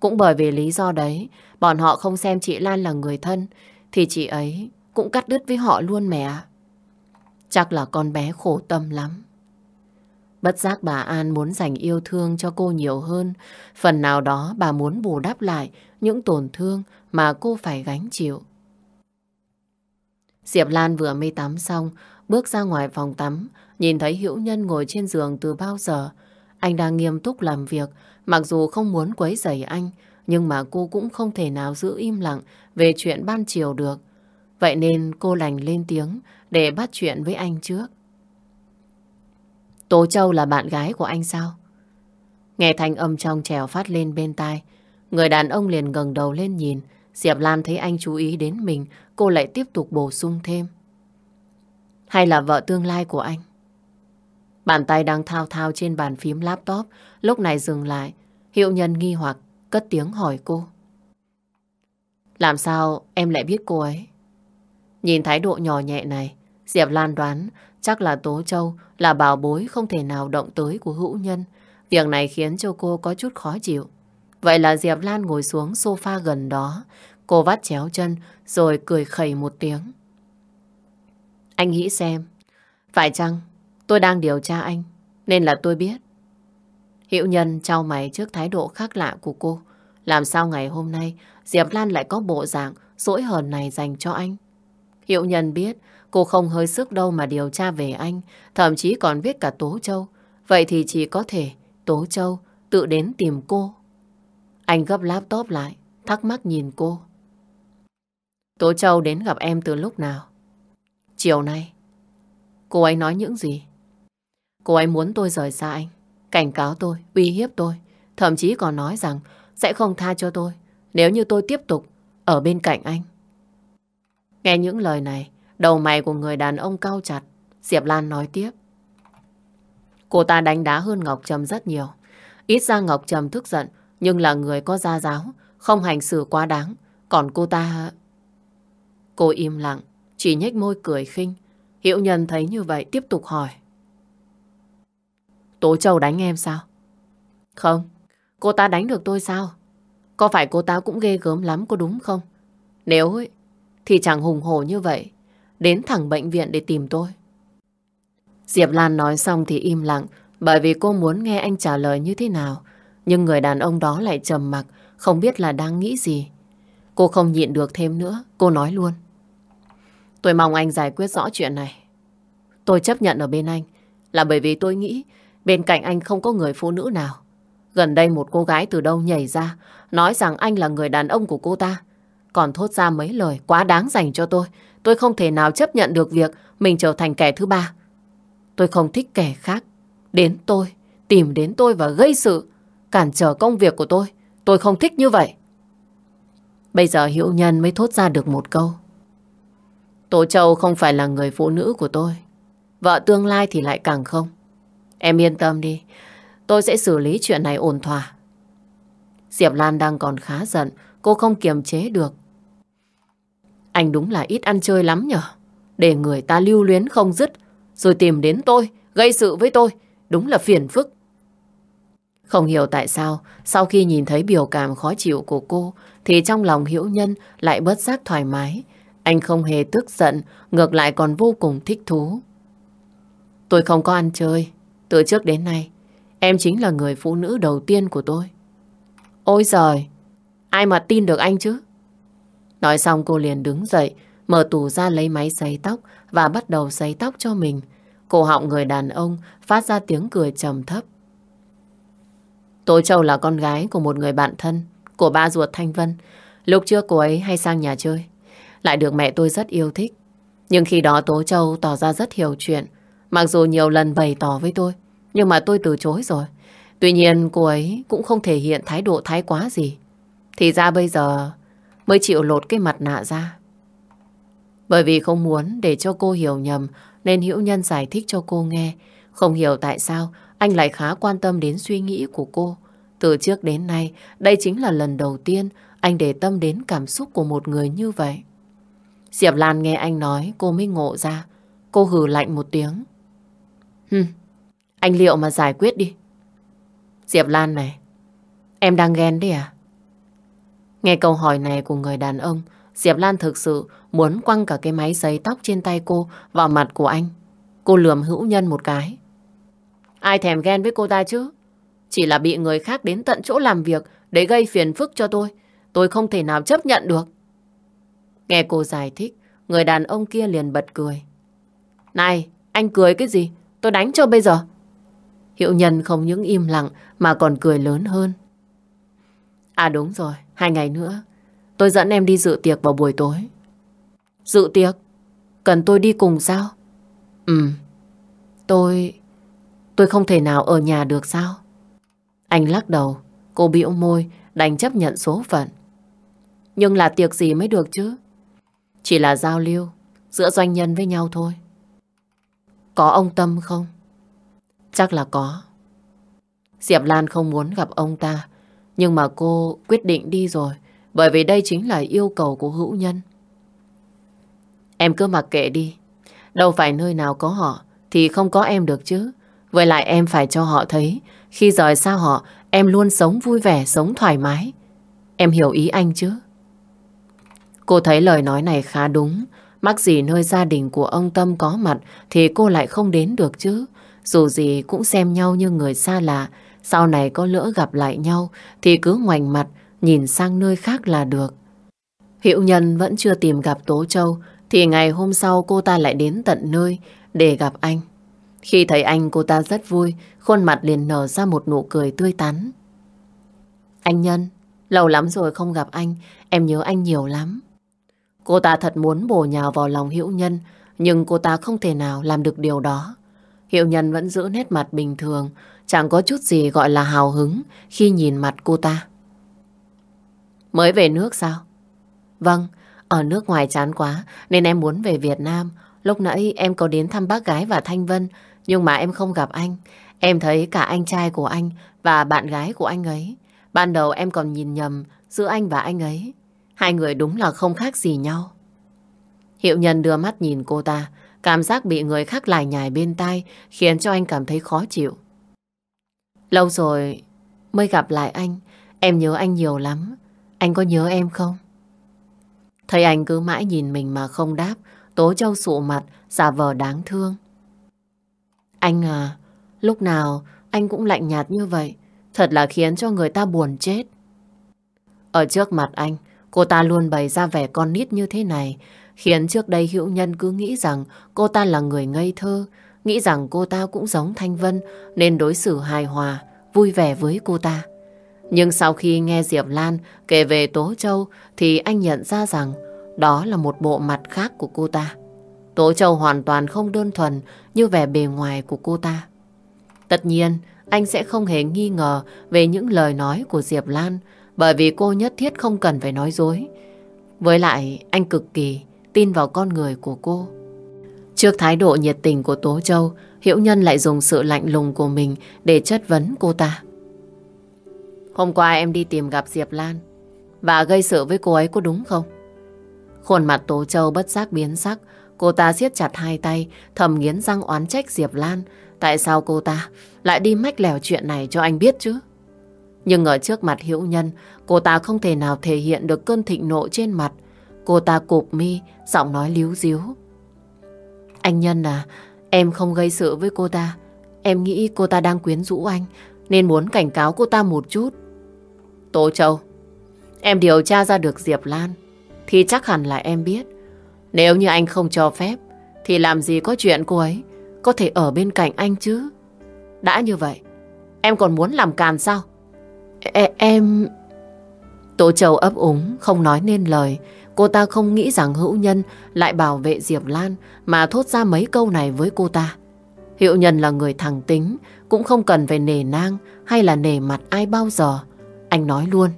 Cũng bởi vì lý do đấy, bọn họ không xem chị Lan là người thân, thì chị ấy cũng cắt đứt với họ luôn mẹ. ạ." Chắc là con bé khổ tâm lắm. Bất giác bà An muốn dành yêu thương cho cô nhiều hơn. Phần nào đó bà muốn bù đắp lại những tổn thương mà cô phải gánh chịu. Diệp Lan vừa mê tắm xong, bước ra ngoài phòng tắm, nhìn thấy Hữu Nhân ngồi trên giường từ bao giờ. Anh đang nghiêm túc làm việc, mặc dù không muốn quấy rầy anh, nhưng mà cô cũng không thể nào giữ im lặng về chuyện ban chiều được. Vậy nên cô lành lên tiếng để bắt chuyện với anh trước. Tố Châu là bạn gái của anh sao? Nghe thanh âm trong trèo phát lên bên tai. Người đàn ông liền ngẩng đầu lên nhìn. Diệp Lan thấy anh chú ý đến mình, cô lại tiếp tục bổ sung thêm. Hay là vợ tương lai của anh? Bàn tay đang thao thao trên bàn phím laptop, lúc này dừng lại. Hiệu nhân nghi hoặc, cất tiếng hỏi cô. Làm sao em lại biết cô ấy? Nhìn thái độ nhỏ nhẹ này, Diệp Lan đoán chắc là Tố Châu là bảo bối không thể nào động tới của hữu nhân. Việc này khiến cho cô có chút khó chịu. Vậy là Diệp Lan ngồi xuống sofa gần đó. Cô vắt chéo chân rồi cười khẩy một tiếng. Anh nghĩ xem, phải chăng tôi đang điều tra anh nên là tôi biết. Hiệu nhân trao mày trước thái độ khác lạ của cô. Làm sao ngày hôm nay Diệp Lan lại có bộ dạng dỗi hờn này dành cho anh? Hiệu nhân biết cô không hơi sức đâu mà điều tra về anh, thậm chí còn biết cả Tố Châu. Vậy thì chỉ có thể Tố Châu tự đến tìm cô. Anh gấp laptop lại, thắc mắc nhìn cô. Tố Châu đến gặp em từ lúc nào? Chiều nay. Cô ấy nói những gì? Cô ấy muốn tôi rời xa anh, cảnh cáo tôi, uy hiếp tôi, thậm chí còn nói rằng sẽ không tha cho tôi nếu như tôi tiếp tục ở bên cạnh anh. Nghe những lời này, đầu mày của người đàn ông cao chặt, Diệp Lan nói tiếp. Cô ta đánh đá hơn Ngọc Trầm rất nhiều. Ít ra Ngọc Trầm tức giận, nhưng là người có gia giáo, không hành xử quá đáng. Còn cô ta... Cô im lặng, chỉ nhếch môi cười khinh. Hiệu nhân thấy như vậy tiếp tục hỏi. Tố Châu đánh em sao? Không, cô ta đánh được tôi sao? Có phải cô ta cũng ghê gớm lắm có đúng không? Nếu ấy, thì chẳng hùng hổ như vậy. Đến thẳng bệnh viện để tìm tôi. Diệp Lan nói xong thì im lặng, bởi vì cô muốn nghe anh trả lời như thế nào. Nhưng người đàn ông đó lại trầm mặc, không biết là đang nghĩ gì. Cô không nhịn được thêm nữa. Cô nói luôn. Tôi mong anh giải quyết rõ chuyện này. Tôi chấp nhận ở bên anh, là bởi vì tôi nghĩ bên cạnh anh không có người phụ nữ nào. Gần đây một cô gái từ đâu nhảy ra, nói rằng anh là người đàn ông của cô ta. Còn thốt ra mấy lời quá đáng dành cho tôi. Tôi không thể nào chấp nhận được việc mình trở thành kẻ thứ ba. Tôi không thích kẻ khác. Đến tôi, tìm đến tôi và gây sự, cản trở công việc của tôi. Tôi không thích như vậy. Bây giờ Hiệu Nhân mới thốt ra được một câu. tổ Châu không phải là người phụ nữ của tôi. Vợ tương lai thì lại càng không. Em yên tâm đi. Tôi sẽ xử lý chuyện này ổn thỏa. Diệp Lan đang còn khá giận. Cô không kiềm chế được. Anh đúng là ít ăn chơi lắm nhở. Để người ta lưu luyến không dứt. Rồi tìm đến tôi, gây sự với tôi. Đúng là phiền phức. Không hiểu tại sao, sau khi nhìn thấy biểu cảm khó chịu của cô, thì trong lòng hiểu nhân lại bớt giác thoải mái. Anh không hề tức giận, ngược lại còn vô cùng thích thú. Tôi không có ăn chơi. Từ trước đến nay, em chính là người phụ nữ đầu tiên của tôi. Ôi giời, ai mà tin được anh chứ? Nói xong cô liền đứng dậy, mở tủ ra lấy máy sấy tóc và bắt đầu sấy tóc cho mình. Cổ họng người đàn ông phát ra tiếng cười trầm thấp. Tố Châu là con gái của một người bạn thân của ba ruột Thanh Vân. Lúc trước cô ấy hay sang nhà chơi. Lại được mẹ tôi rất yêu thích. Nhưng khi đó Tố Châu tỏ ra rất hiểu chuyện. Mặc dù nhiều lần bày tỏ với tôi. Nhưng mà tôi từ chối rồi. Tuy nhiên cô ấy cũng không thể hiện thái độ thái quá gì. Thì ra bây giờ mới chịu lột cái mặt nạ ra. Bởi vì không muốn để cho cô hiểu nhầm nên Hữu Nhân giải thích cho cô nghe. Không hiểu tại sao anh lại khá quan tâm đến suy nghĩ của cô. Từ trước đến nay, đây chính là lần đầu tiên anh để tâm đến cảm xúc của một người như vậy. Diệp Lan nghe anh nói cô mới ngộ ra. Cô hừ lạnh một tiếng. Hừm, anh liệu mà giải quyết đi. Diệp Lan này, em đang ghen đấy à? Nghe câu hỏi này của người đàn ông, Diệp Lan thực sự muốn quăng cả cái máy giấy tóc trên tay cô vào mặt của anh. Cô lườm hữu nhân một cái. Ai thèm ghen với cô ta chứ? Chỉ là bị người khác đến tận chỗ làm việc để gây phiền phức cho tôi. Tôi không thể nào chấp nhận được. Nghe cô giải thích, người đàn ông kia liền bật cười. Này, anh cười cái gì? Tôi đánh cho bây giờ. Hiệu nhân không những im lặng mà còn cười lớn hơn. À đúng rồi, hai ngày nữa tôi dẫn em đi dự tiệc vào buổi tối. Dự tiệc? Cần tôi đi cùng sao? Ừ, tôi... tôi không thể nào ở nhà được sao? Anh lắc đầu, cô bĩu môi, đành chấp nhận số phận. Nhưng là tiệc gì mới được chứ? Chỉ là giao lưu giữa doanh nhân với nhau thôi. Có ông Tâm không? Chắc là có. Diệp Lan không muốn gặp ông ta, nhưng mà cô quyết định đi rồi, bởi vì đây chính là yêu cầu của hữu nhân. Em cứ mặc kệ đi, đâu phải nơi nào có họ thì không có em được chứ. Với lại em phải cho họ thấy, khi rời xa họ, em luôn sống vui vẻ, sống thoải mái. Em hiểu ý anh chứ? Cô thấy lời nói này khá đúng, mắc gì nơi gia đình của ông Tâm có mặt thì cô lại không đến được chứ. Dù gì cũng xem nhau như người xa lạ, sau này có lỡ gặp lại nhau thì cứ ngoảnh mặt nhìn sang nơi khác là được. Hiệu nhân vẫn chưa tìm gặp Tố Châu thì ngày hôm sau cô ta lại đến tận nơi để gặp anh. Khi thấy anh cô ta rất vui, khuôn mặt liền nở ra một nụ cười tươi tắn. Anh Nhân, lâu lắm rồi không gặp anh, em nhớ anh nhiều lắm. Cô ta thật muốn bổ nhào vào lòng Hiệu Nhân, nhưng cô ta không thể nào làm được điều đó. Hiệu Nhân vẫn giữ nét mặt bình thường, chẳng có chút gì gọi là hào hứng khi nhìn mặt cô ta. Mới về nước sao? Vâng, ở nước ngoài chán quá nên em muốn về Việt Nam. Lúc nãy em có đến thăm bác gái và Thanh Vân, nhưng mà em không gặp anh. Em thấy cả anh trai của anh và bạn gái của anh ấy. Ban đầu em còn nhìn nhầm giữa anh và anh ấy. Hai người đúng là không khác gì nhau. Hiệu nhân đưa mắt nhìn cô ta, cảm giác bị người khác lải nhải bên tai khiến cho anh cảm thấy khó chịu. Lâu rồi mới gặp lại anh, em nhớ anh nhiều lắm. Anh có nhớ em không? Thấy anh cứ mãi nhìn mình mà không đáp, Tố Châu sụ mặt, giả vờ đáng thương. Anh à, lúc nào anh cũng lạnh nhạt như vậy, thật là khiến cho người ta buồn chết. Ở trước mặt anh, cô ta luôn bày ra vẻ con nít như thế này, khiến trước đây hữu nhân cứ nghĩ rằng cô ta là người ngây thơ, nghĩ rằng cô ta cũng giống Thanh Vân nên đối xử hài hòa, vui vẻ với cô ta. Nhưng sau khi nghe Diệp Lan kể về Tố Châu thì anh nhận ra rằng đó là một bộ mặt khác của cô ta. Tố Châu hoàn toàn không đơn thuần như vẻ bề ngoài của cô ta. Tất nhiên, anh sẽ không hề nghi ngờ về những lời nói của Diệp Lan bởi vì cô nhất thiết không cần phải nói dối. Với lại, anh cực kỳ tin vào con người của cô. Trước thái độ nhiệt tình của Tố Châu, Hiễu Nhân lại dùng sự lạnh lùng của mình để chất vấn cô ta. Hôm qua em đi tìm gặp Diệp Lan và gây sự với cô ấy có đúng không? Khuôn mặt Tố Châu bất giác biến sắc, cô ta siết chặt hai tay, thầm nghiến răng oán trách Diệp Lan. Tại sao cô ta lại đi mách lèo chuyện này cho anh biết chứ? Nhưng ở trước mặt Hiễu Nhân, cô ta không thể nào thể hiện được cơn thịnh nộ trên mặt. Cô ta cụp mi, giọng nói líu díu. Anh Nhân à, em không gây sự với cô ta. Em nghĩ cô ta đang quyến rũ anh, nên muốn cảnh cáo cô ta một chút. Tô Châu, em điều tra ra được Diệp Lan, thì chắc hẳn là em biết. Nếu như anh không cho phép, thì làm gì có chuyện cô ấy có thể ở bên cạnh anh chứ. Đã như vậy, em còn muốn làm càn sao? E em... Tô Châu ấp úng, không nói nên lời. Cô ta không nghĩ rằng hữu nhân lại bảo vệ Diệp Lan mà thốt ra mấy câu này với cô ta. Hiệu nhân là người thẳng tính, cũng không cần phải nề nang hay là nề mặt ai bao giờ. Anh nói luôn.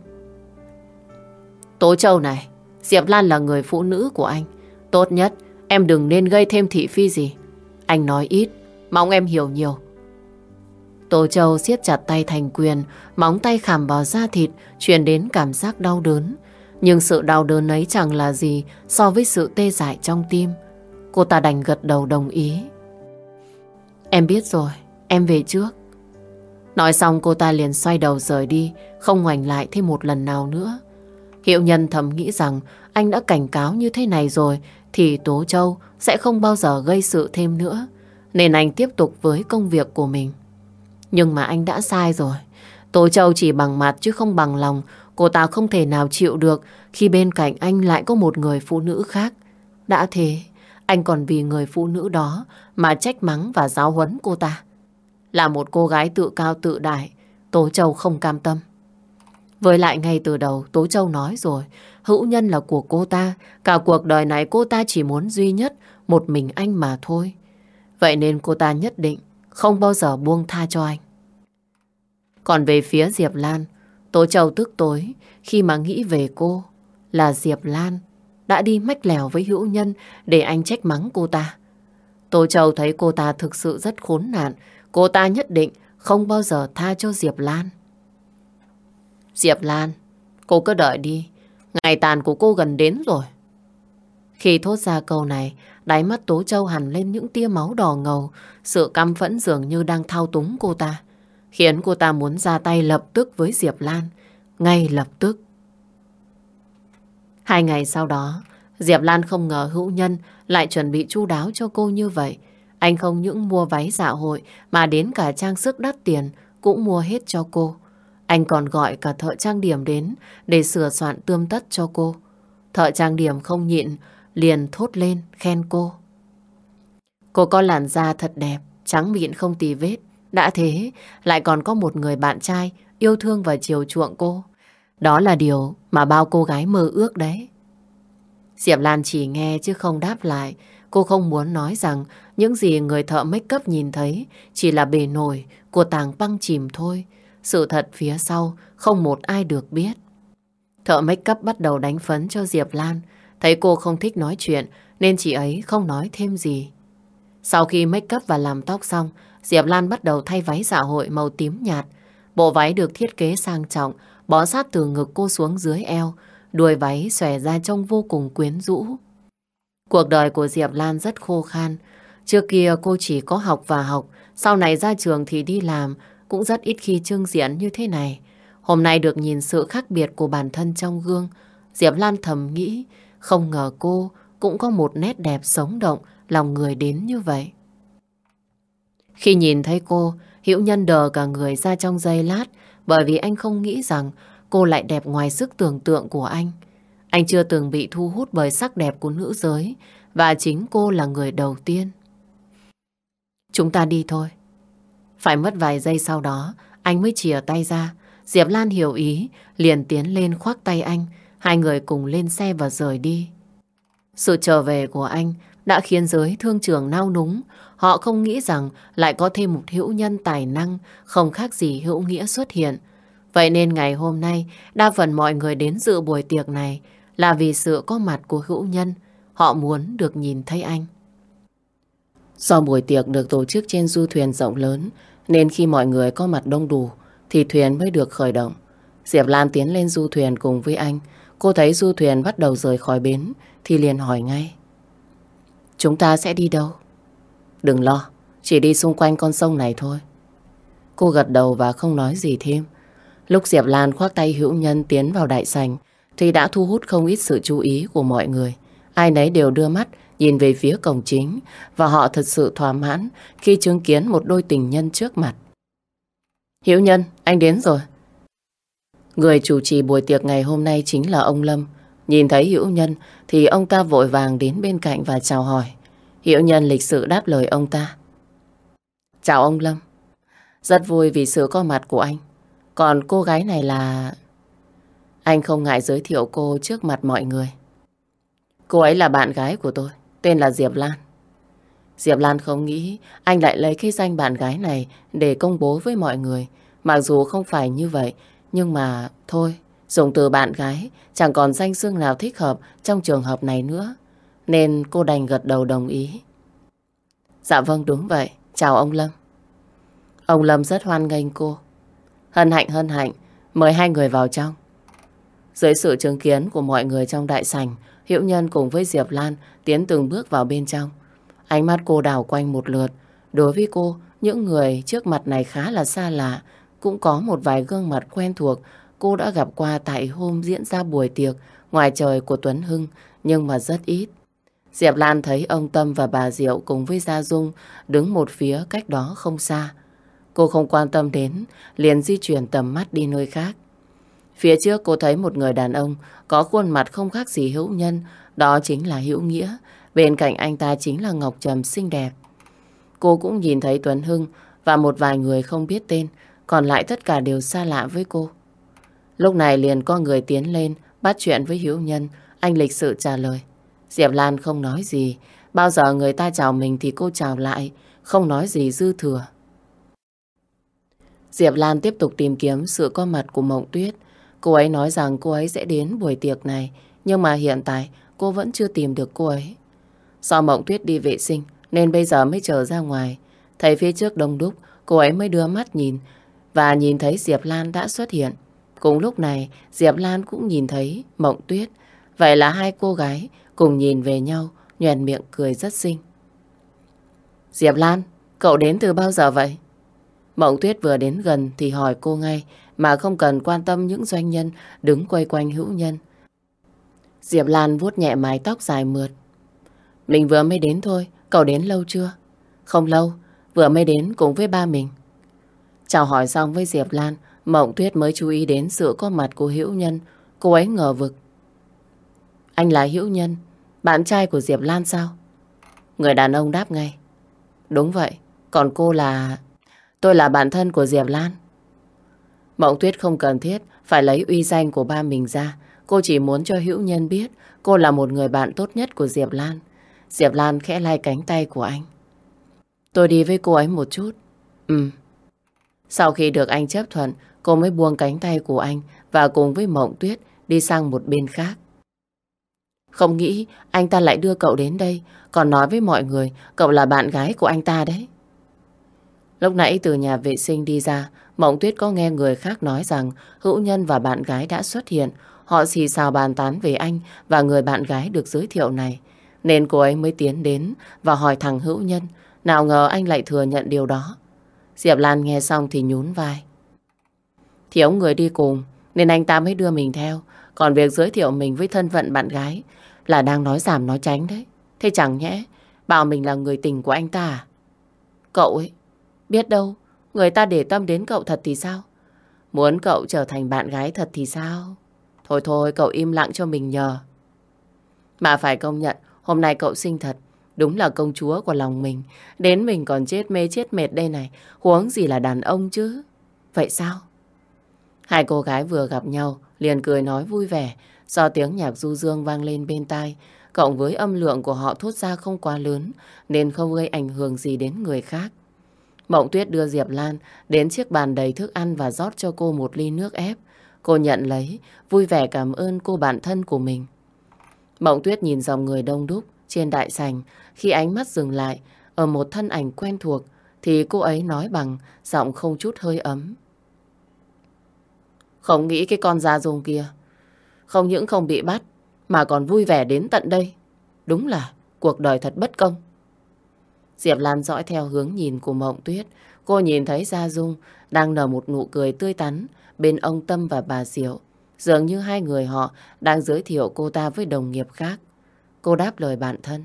Tố Châu này, Diệp Lan là người phụ nữ của anh. Tốt nhất, em đừng nên gây thêm thị phi gì. Anh nói ít, mong em hiểu nhiều. Tố Châu siết chặt tay thành quyền, móng tay khảm vào da thịt, truyền đến cảm giác đau đớn. Nhưng sự đau đớn ấy chẳng là gì so với sự tê dại trong tim. Cô ta đành gật đầu đồng ý. Em biết rồi, em về trước. Nói xong cô ta liền xoay đầu rời đi, không ngoảnh lại thêm một lần nào nữa. Hiệu nhân thầm nghĩ rằng anh đã cảnh cáo như thế này rồi thì Tố Châu sẽ không bao giờ gây sự thêm nữa. Nên anh tiếp tục với công việc của mình. Nhưng mà anh đã sai rồi. Tố Châu chỉ bằng mặt chứ không bằng lòng. Cô ta không thể nào chịu được khi bên cạnh anh lại có một người phụ nữ khác. Đã thế, anh còn vì người phụ nữ đó mà trách mắng và giáo huấn cô ta. Là một cô gái tự cao tự đại, Tố Châu không cam tâm. Với lại ngay từ đầu Tố Châu nói rồi Hữu nhân là của cô ta Cả cuộc đời này cô ta chỉ muốn duy nhất Một mình anh mà thôi Vậy nên cô ta nhất định Không bao giờ buông tha cho anh Còn về phía Diệp Lan Tố Châu tức tối Khi mà nghĩ về cô Là Diệp Lan Đã đi mách lèo với hữu nhân Để anh trách mắng cô ta Tố Châu thấy cô ta thực sự rất khốn nạn Cô ta nhất định không bao giờ tha cho Diệp Lan Diệp Lan, cô cứ đợi đi. Ngày tàn của cô gần đến rồi. Khi thốt ra câu này, đáy mắt Tố Châu hẳn lên những tia máu đỏ ngầu. Sự căm phẫn dường như đang thao túng cô ta. Khiến cô ta muốn ra tay lập tức với Diệp Lan. Ngay lập tức. Hai ngày sau đó, Diệp Lan không ngờ hữu nhân lại chuẩn bị chu đáo cho cô như vậy. Anh không những mua váy dạ hội mà đến cả trang sức đắt tiền cũng mua hết cho cô. Anh còn gọi cả thợ trang điểm đến để sửa soạn tươm tất cho cô. Thợ trang điểm không nhịn, liền thốt lên khen cô. Cô có làn da thật đẹp, trắng mịn không tì vết. Đã thế, lại còn có một người bạn trai yêu thương và chiều chuộng cô. Đó là điều mà bao cô gái mơ ước đấy. Diệp Lan chỉ nghe chứ không đáp lại. Cô không muốn nói rằng những gì người thợ make up nhìn thấy chỉ là bề nổi của tàng băng chìm thôi. Sự thật phía sau không một ai được biết. Thợ make up bắt đầu đánh phấn cho Diệp Lan. Thấy cô không thích nói chuyện nên chị ấy không nói thêm gì. Sau khi make up và làm tóc xong, Diệp Lan bắt đầu thay váy dạ hội màu tím nhạt. Bộ váy được thiết kế sang trọng, bó sát từ ngực cô xuống dưới eo, đuôi váy xòe ra trông vô cùng quyến rũ. Cuộc đời của Diệp Lan rất khô khan. Trước kia cô chỉ có học và học, sau này ra trường thì đi làm, cũng rất ít khi trương diện như thế này. Hôm nay được nhìn sự khác biệt của bản thân trong gương, Diệp Lan thầm nghĩ, không ngờ cô cũng có một nét đẹp sống động, lòng người đến như vậy. Khi nhìn thấy cô, hữu Nhân đờ cả người ra trong giây lát, bởi vì anh không nghĩ rằng cô lại đẹp ngoài sức tưởng tượng của anh. Anh chưa từng bị thu hút bởi sắc đẹp của nữ giới, và chính cô là người đầu tiên. Chúng ta đi thôi. Phải mất vài giây sau đó, anh mới chìa tay ra. Diệp Lan hiểu ý, liền tiến lên khoác tay anh. Hai người cùng lên xe và rời đi. Sự trở về của anh đã khiến giới thương trường nao núng. Họ không nghĩ rằng lại có thêm một hữu nhân tài năng, không khác gì hữu nghĩa xuất hiện. Vậy nên ngày hôm nay, đa phần mọi người đến dự buổi tiệc này là vì sự có mặt của hữu nhân. Họ muốn được nhìn thấy anh. Do buổi tiệc được tổ chức trên du thuyền rộng lớn, nên khi mọi người có mặt đông đủ thì thuyền mới được khởi động. Diệp Lan tiến lên du thuyền cùng với anh. Cô thấy du thuyền bắt đầu rời khỏi bến thì liền hỏi ngay. Chúng ta sẽ đi đâu? Đừng lo, chỉ đi xung quanh con sông này thôi. Cô gật đầu và không nói gì thêm. Lúc Diệp Lan khoác tay hữu nhân tiến vào đại sành thì đã thu hút không ít sự chú ý của mọi người. Ai nấy đều đưa mắt nhìn về phía cổng chính và họ thật sự thỏa mãn khi chứng kiến một đôi tình nhân trước mặt. Hiếu nhân, anh đến rồi. Người chủ trì buổi tiệc ngày hôm nay chính là ông Lâm. Nhìn thấy Hữu Nhân thì ông ta vội vàng đến bên cạnh và chào hỏi. Hiệu Nhân lịch sự đáp lời ông ta. Chào ông Lâm. Rất vui vì sự có mặt của anh. Còn cô gái này là... Anh không ngại giới thiệu cô trước mặt mọi người. Cô ấy là bạn gái của tôi. Tên là Diệp Lan. Diệp Lan không nghĩ anh lại lấy cái danh bạn gái này để công bố với mọi người. Mặc dù không phải như vậy, nhưng mà thôi, dùng từ bạn gái chẳng còn danh xương nào thích hợp trong trường hợp này nữa. Nên cô đành gật đầu đồng ý. Dạ vâng đúng vậy, chào ông Lâm. Ông Lâm rất hoan nghênh cô. Hân hạnh hân hạnh, mời hai người vào trong. Dưới sự chứng kiến của mọi người trong đại sảnh, Hiệu Nhân cùng với Diệp Lan tiến từng bước vào bên trong. Ánh mắt cô đảo quanh một lượt. Đối với cô, những người trước mặt này khá là xa lạ. Cũng có một vài gương mặt quen thuộc cô đã gặp qua tại hôm diễn ra buổi tiệc ngoài trời của Tuấn Hưng, nhưng mà rất ít. Diệp Lan thấy ông Tâm và bà Diệu cùng với Gia Dung đứng một phía cách đó không xa. Cô không quan tâm đến, liền di chuyển tầm mắt đi nơi khác. Phía trước cô thấy một người đàn ông có khuôn mặt không khác gì hữu nhân, đó chính là hữu nghĩa. Bên cạnh anh ta chính là Ngọc Trầm xinh đẹp. Cô cũng nhìn thấy Tuấn Hưng và một vài người không biết tên, còn lại tất cả đều xa lạ với cô. Lúc này liền có người tiến lên, bắt chuyện với hữu nhân, anh lịch sự trả lời. Diệp Lan không nói gì, bao giờ người ta chào mình thì cô chào lại, không nói gì dư thừa. Diệp Lan tiếp tục tìm kiếm sự có mặt của Mộng Tuyết. Cô ấy nói rằng cô ấy sẽ đến buổi tiệc này, nhưng mà hiện tại cô vẫn chưa tìm được cô ấy. Do Mộng Tuyết đi vệ sinh, nên bây giờ mới trở ra ngoài. Thấy phía trước đông đúc, cô ấy mới đưa mắt nhìn, và nhìn thấy Diệp Lan đã xuất hiện. Cùng lúc này, Diệp Lan cũng nhìn thấy Mộng Tuyết. Vậy là hai cô gái cùng nhìn về nhau, nhoèn miệng cười rất xinh. Diệp Lan, cậu đến từ bao giờ vậy? Mộng Tuyết vừa đến gần thì hỏi cô ngay mà không cần quan tâm những doanh nhân đứng quay quanh hữu nhân. Diệp Lan vuốt nhẹ mái tóc dài mượt. Mình vừa mới đến thôi, cậu đến lâu chưa? Không lâu, vừa mới đến cùng với ba mình. Chào hỏi xong với Diệp Lan, Mộng Tuyết mới chú ý đến sự có mặt của Hữu Nhân. Cô ấy ngờ vực. Anh là Hữu Nhân, bạn trai của Diệp Lan sao? Người đàn ông đáp ngay. Đúng vậy, còn cô là... Tôi là bạn thân của Diệp Lan. Mộng Tuyết không cần thiết phải lấy uy danh của ba mình ra. Cô chỉ muốn cho Hữu Nhân biết cô là một người bạn tốt nhất của Diệp Lan. Diệp Lan khẽ lay cánh tay của anh. Tôi đi với cô ấy một chút. Ừ. Sau khi được anh chấp thuận, cô mới buông cánh tay của anh và cùng với Mộng Tuyết đi sang một bên khác. Không nghĩ anh ta lại đưa cậu đến đây, còn nói với mọi người cậu là bạn gái của anh ta đấy. Lúc nãy từ nhà vệ sinh đi ra, Mộng Tuyết có nghe người khác nói rằng hữu nhân và bạn gái đã xuất hiện. Họ xì xào bàn tán về anh và người bạn gái được giới thiệu này. Nên cô ấy mới tiến đến và hỏi thằng hữu nhân. Nào ngờ anh lại thừa nhận điều đó. Diệp Lan nghe xong thì nhún vai. Thì ông người đi cùng, nên anh ta mới đưa mình theo. Còn việc giới thiệu mình với thân phận bạn gái là đang nói giảm nói tránh đấy. Thế chẳng nhẽ bảo mình là người tình của anh ta à? Cậu ấy, biết đâu, người ta để tâm đến cậu thật thì sao? Muốn cậu trở thành bạn gái thật thì sao? Thôi thôi, cậu im lặng cho mình nhờ. Mà phải công nhận, hôm nay cậu xinh thật. Đúng là công chúa của lòng mình. Đến mình còn chết mê chết mệt đây này. Huống gì là đàn ông chứ. Vậy sao? Hai cô gái vừa gặp nhau, liền cười nói vui vẻ. Do tiếng nhạc du dương vang lên bên tai, cộng với âm lượng của họ thốt ra không quá lớn, nên không gây ảnh hưởng gì đến người khác. Mộng Tuyết đưa Diệp Lan đến chiếc bàn đầy thức ăn và rót cho cô một ly nước ép. Cô nhận lấy, vui vẻ cảm ơn cô bạn thân của mình. Mộng Tuyết nhìn dòng người đông đúc trên đại sảnh, khi ánh mắt dừng lại ở một thân ảnh quen thuộc, thì cô ấy nói bằng giọng không chút hơi ấm. Không nghĩ cái con da dung kia, không những không bị bắt, mà còn vui vẻ đến tận đây. Đúng là cuộc đời thật bất công. Diệp Lan dõi theo hướng nhìn của Mộng Tuyết. Cô nhìn thấy Gia Dung đang nở một nụ cười tươi tắn bên ông Tâm và bà Diệu. Dường như hai người họ đang giới thiệu cô ta với đồng nghiệp khác. Cô đáp lời bạn thân.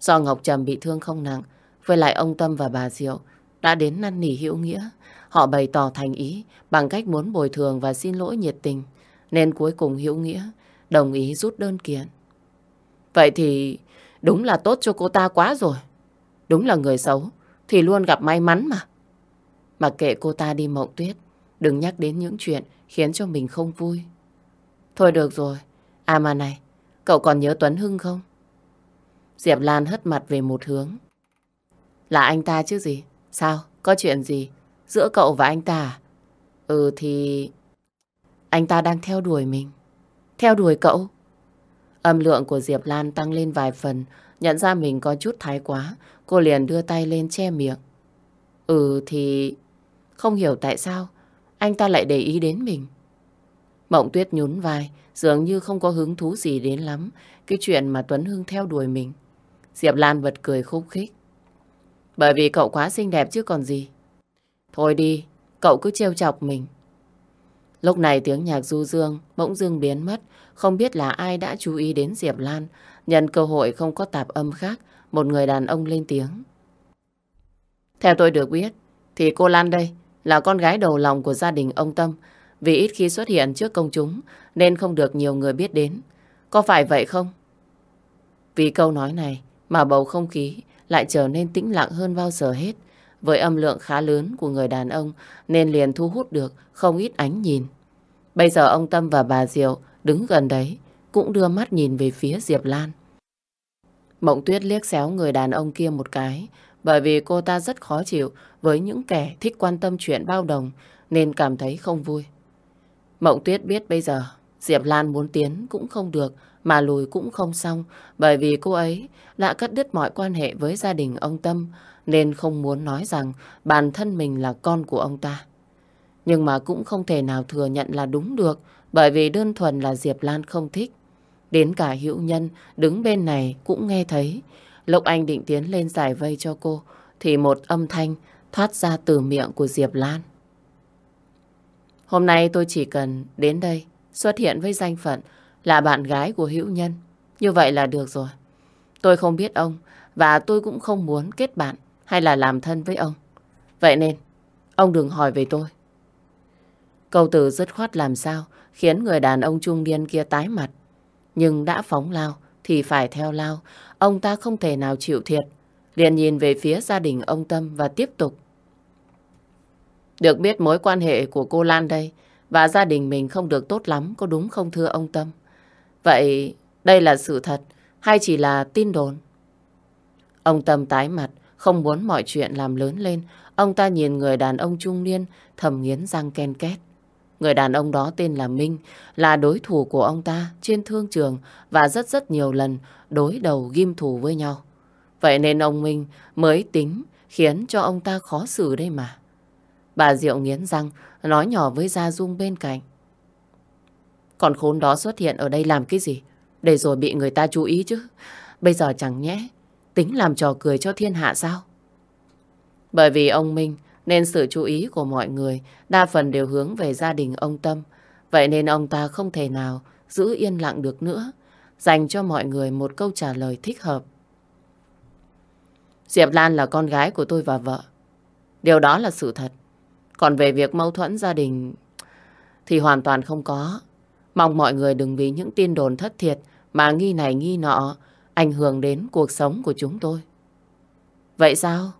Do Ngọc Trầm bị thương không nặng, với lại ông Tâm và bà Diệu đã đến năn nỉ hữu nghĩa. Họ bày tỏ thành ý bằng cách muốn bồi thường và xin lỗi nhiệt tình. Nên cuối cùng hữu nghĩa đồng ý rút đơn kiện. Vậy thì đúng là tốt cho cô ta quá rồi. Đúng là người xấu thì luôn gặp may mắn mà. Mà kệ cô ta đi mộng tuyết, đừng nhắc đến những chuyện khiến cho mình không vui. Thôi được rồi. À mà này, cậu còn nhớ Tuấn Hưng không? Diệp Lan hất mặt về một hướng. Là anh ta chứ gì? Sao? Có chuyện gì? Giữa cậu và anh ta à? Ừ thì... Anh ta đang theo đuổi mình. Theo đuổi cậu? Âm lượng của Diệp Lan tăng lên vài phần, nhận ra mình có chút thái quá, cô liền đưa tay lên che miệng. Ừ thì... Không hiểu tại sao anh ta lại để ý đến mình. Mộng Tuyết nhún vai, dường như không có hứng thú gì đến lắm cái chuyện mà Tuấn Hưng theo đuổi mình. Diệp Lan bật cười khúc khích. Bởi vì cậu quá xinh đẹp chứ còn gì. Thôi đi, cậu cứ trêu chọc mình. Lúc này tiếng nhạc du dương bỗng dưng biến mất, không biết là ai đã chú ý đến Diệp Lan. Nhân cơ hội không có tạp âm khác, một người đàn ông lên tiếng. Theo tôi được biết, thì cô Lan đây là con gái đầu lòng của gia đình ông Tâm. Vì ít khi xuất hiện trước công chúng nên không được nhiều người biết đến. Có phải vậy không? Vì câu nói này mà bầu không khí lại trở nên tĩnh lặng hơn bao giờ hết. Với âm lượng khá lớn của người đàn ông, nên liền thu hút được không ít ánh nhìn. Bây giờ ông Tâm và bà Diệu đứng gần đấy, cũng đưa mắt nhìn về phía Diệp Lan. Mộng Tuyết liếc xéo người đàn ông kia một cái, bởi vì cô ta rất khó chịu với những kẻ thích quan tâm chuyện bao đồng, nên cảm thấy không vui. Mộng Tuyết biết bây giờ Diệp Lan muốn tiến cũng không được, mà lùi cũng không xong, bởi vì cô ấy đã cắt đứt mọi quan hệ với gia đình ông Tâm nên không muốn nói rằng bản thân mình là con của ông ta. Nhưng mà cũng không thể nào thừa nhận là đúng được, bởi vì đơn thuần là Diệp Lan không thích. Đến cả hữu nhân đứng bên này cũng nghe thấy. Lộc Anh định tiến lên giải vây cho cô, thì một âm thanh thoát ra từ miệng của Diệp Lan. Hôm nay tôi chỉ cần đến đây, xuất hiện với danh phận là bạn gái của hữu nhân. Như vậy là được rồi. Tôi không biết ông và tôi cũng không muốn kết bạn hay là làm thân với ông. Vậy nên, ông đừng hỏi về tôi. Câu từ dứt khoát làm sao khiến người đàn ông trung niên kia tái mặt. Nhưng đã phóng lao thì phải theo lao. Ông ta không thể nào chịu thiệt. Liền nhìn về phía gia đình ông Tâm và tiếp tục. Được biết mối quan hệ của cô Lan đây và gia đình mình không được tốt lắm, có đúng không thưa ông Tâm? Vậy đây là sự thật hay chỉ là tin đồn? Ông Tâm tái mặt, không muốn mọi chuyện làm lớn lên. Ông ta nhìn người đàn ông trung niên thầm nghiến răng ken két. Người đàn ông đó tên là Minh, là đối thủ của ông ta trên thương trường và rất rất nhiều lần đối đầu ghim thù với nhau. Vậy nên ông Minh mới tính khiến cho ông ta khó xử đây mà. Bà Diệu nghiến răng, nói nhỏ với Gia Dung bên cạnh. Còn khốn đó xuất hiện ở đây làm cái gì? Để rồi bị người ta chú ý chứ. Bây giờ chẳng nhẽ, tính làm trò cười cho thiên hạ sao? Bởi vì ông Minh nên sự chú ý của mọi người đa phần đều hướng về gia đình ông Tâm. Vậy nên ông ta không thể nào giữ yên lặng được nữa, dành cho mọi người một câu trả lời thích hợp. Diệp Lan là con gái của tôi và vợ. Điều đó là sự thật. Còn về việc mâu thuẫn gia đình thì hoàn toàn không có. Mong mọi người đừng vì những tin đồn thất thiệt mà nghi này nghi nọ ảnh hưởng đến cuộc sống của chúng tôi. Vậy sao?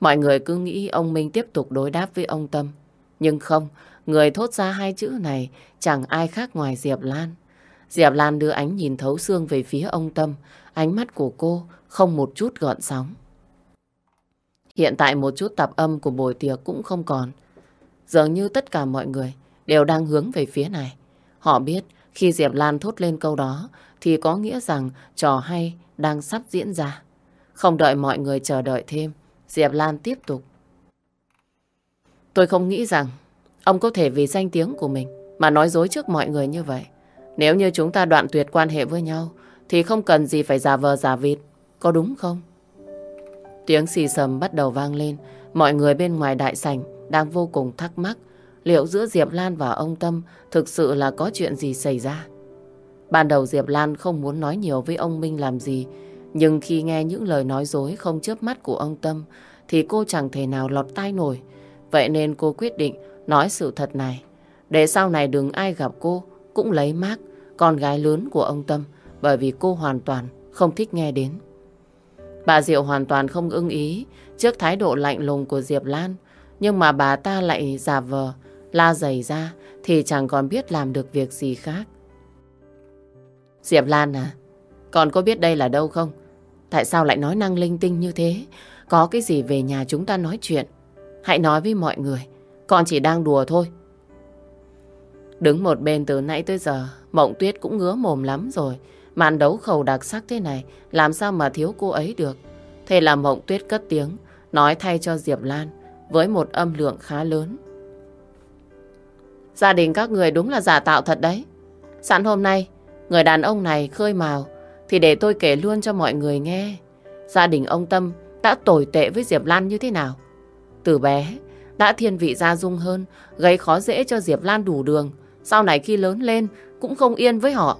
Mọi người cứ nghĩ ông Minh tiếp tục đối đáp với ông Tâm. Nhưng không, người thốt ra hai chữ này chẳng ai khác ngoài Diệp Lan. Diệp Lan đưa ánh nhìn thấu xương về phía ông Tâm. Ánh mắt của cô không một chút gợn sóng. Hiện tại một chút tạp âm của buổi tiệc cũng không còn. Dường như tất cả mọi người đều đang hướng về phía này. Họ biết khi Diệp Lan thốt lên câu đó thì có nghĩa rằng trò hay đang sắp diễn ra. Không đợi mọi người chờ đợi thêm, Diệp Lan tiếp tục. Tôi không nghĩ rằng ông có thể vì danh tiếng của mình mà nói dối trước mọi người như vậy. Nếu như chúng ta đoạn tuyệt quan hệ với nhau thì không cần gì phải giả vờ giả vịt. Có đúng không? Tiếng xì sầm bắt đầu vang lên. Mọi người bên ngoài đại sảnh đang vô cùng thắc mắc liệu giữa Diệp Lan và ông Tâm thực sự là có chuyện gì xảy ra. Ban đầu Diệp Lan không muốn nói nhiều với ông Minh làm gì, nhưng khi nghe những lời nói dối không chớp mắt của ông Tâm, thì cô chẳng thể nào lọt tai nổi. Vậy nên cô quyết định nói sự thật này, để sau này đừng ai gặp cô cũng lấy mác con gái lớn của ông Tâm, bởi vì cô hoàn toàn không thích nghe đến. Bà Diệu hoàn toàn không ưng ý trước thái độ lạnh lùng của Diệp Lan, nhưng mà bà ta lại giả vờ, la dày ra thì chẳng còn biết làm được việc gì khác. Diệp Lan à, con có biết đây là đâu không? Tại sao lại nói năng linh tinh như thế? Có cái gì về nhà chúng ta nói chuyện? Hãy nói với mọi người, con chỉ đang đùa thôi. Đứng một bên từ nãy tới giờ, Mộng Tuyết cũng ngứa mồm lắm rồi. Màn đấu khẩu đặc sắc thế này, làm sao mà thiếu cô ấy được? Thế là Mộng Tuyết cất tiếng, nói thay cho Diệp Lan, với một âm lượng khá lớn. Gia đình các người đúng là giả tạo thật đấy. Sẵn hôm nay, người đàn ông này khơi mào, thì để tôi kể luôn cho mọi người nghe. Gia đình ông Tâm đã tồi tệ với Diệp Lan như thế nào. Từ bé, đã thiên vị Gia Dung hơn, gây khó dễ cho Diệp Lan đủ đường. Sau này khi lớn lên, cũng không yên với họ.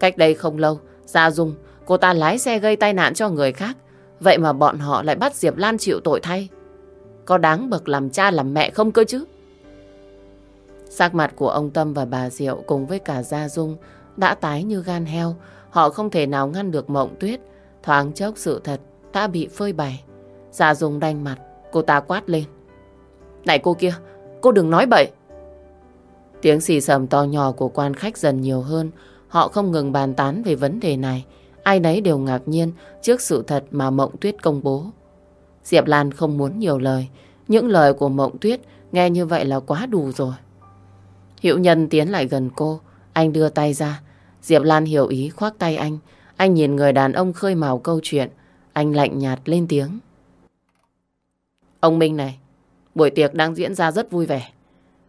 Cách đây không lâu, Gia Dung, cô ta lái xe gây tai nạn cho người khác. Vậy mà bọn họ lại bắt Diệp Lan chịu tội thay. Có đáng bậc làm cha làm mẹ không cơ chứ? Sắc mặt của ông Tâm và bà Diệu cùng với cả Gia Dung đã tái như gan heo. Họ không thể nào ngăn được mộng tuyết. Thoáng chốc sự thật đã bị phơi bày. Dạ dùng đanh mặt, cô ta quát lên. Này cô kia, cô đừng nói bậy. Tiếng xì sầm to nhỏ của quan khách dần nhiều hơn. Họ không ngừng bàn tán về vấn đề này. Ai nấy đều ngạc nhiên trước sự thật mà Mộng Tuyết công bố. Diệp Lan không muốn nhiều lời. Những lời của Mộng Tuyết nghe như vậy là quá đủ rồi. Hiệu nhân tiến lại gần cô. Anh đưa tay ra. Diệp Lan hiểu ý khoác tay anh. Anh nhìn người đàn ông khơi mào câu chuyện. Anh lạnh nhạt lên tiếng. Ông Minh này, buổi tiệc đang diễn ra rất vui vẻ.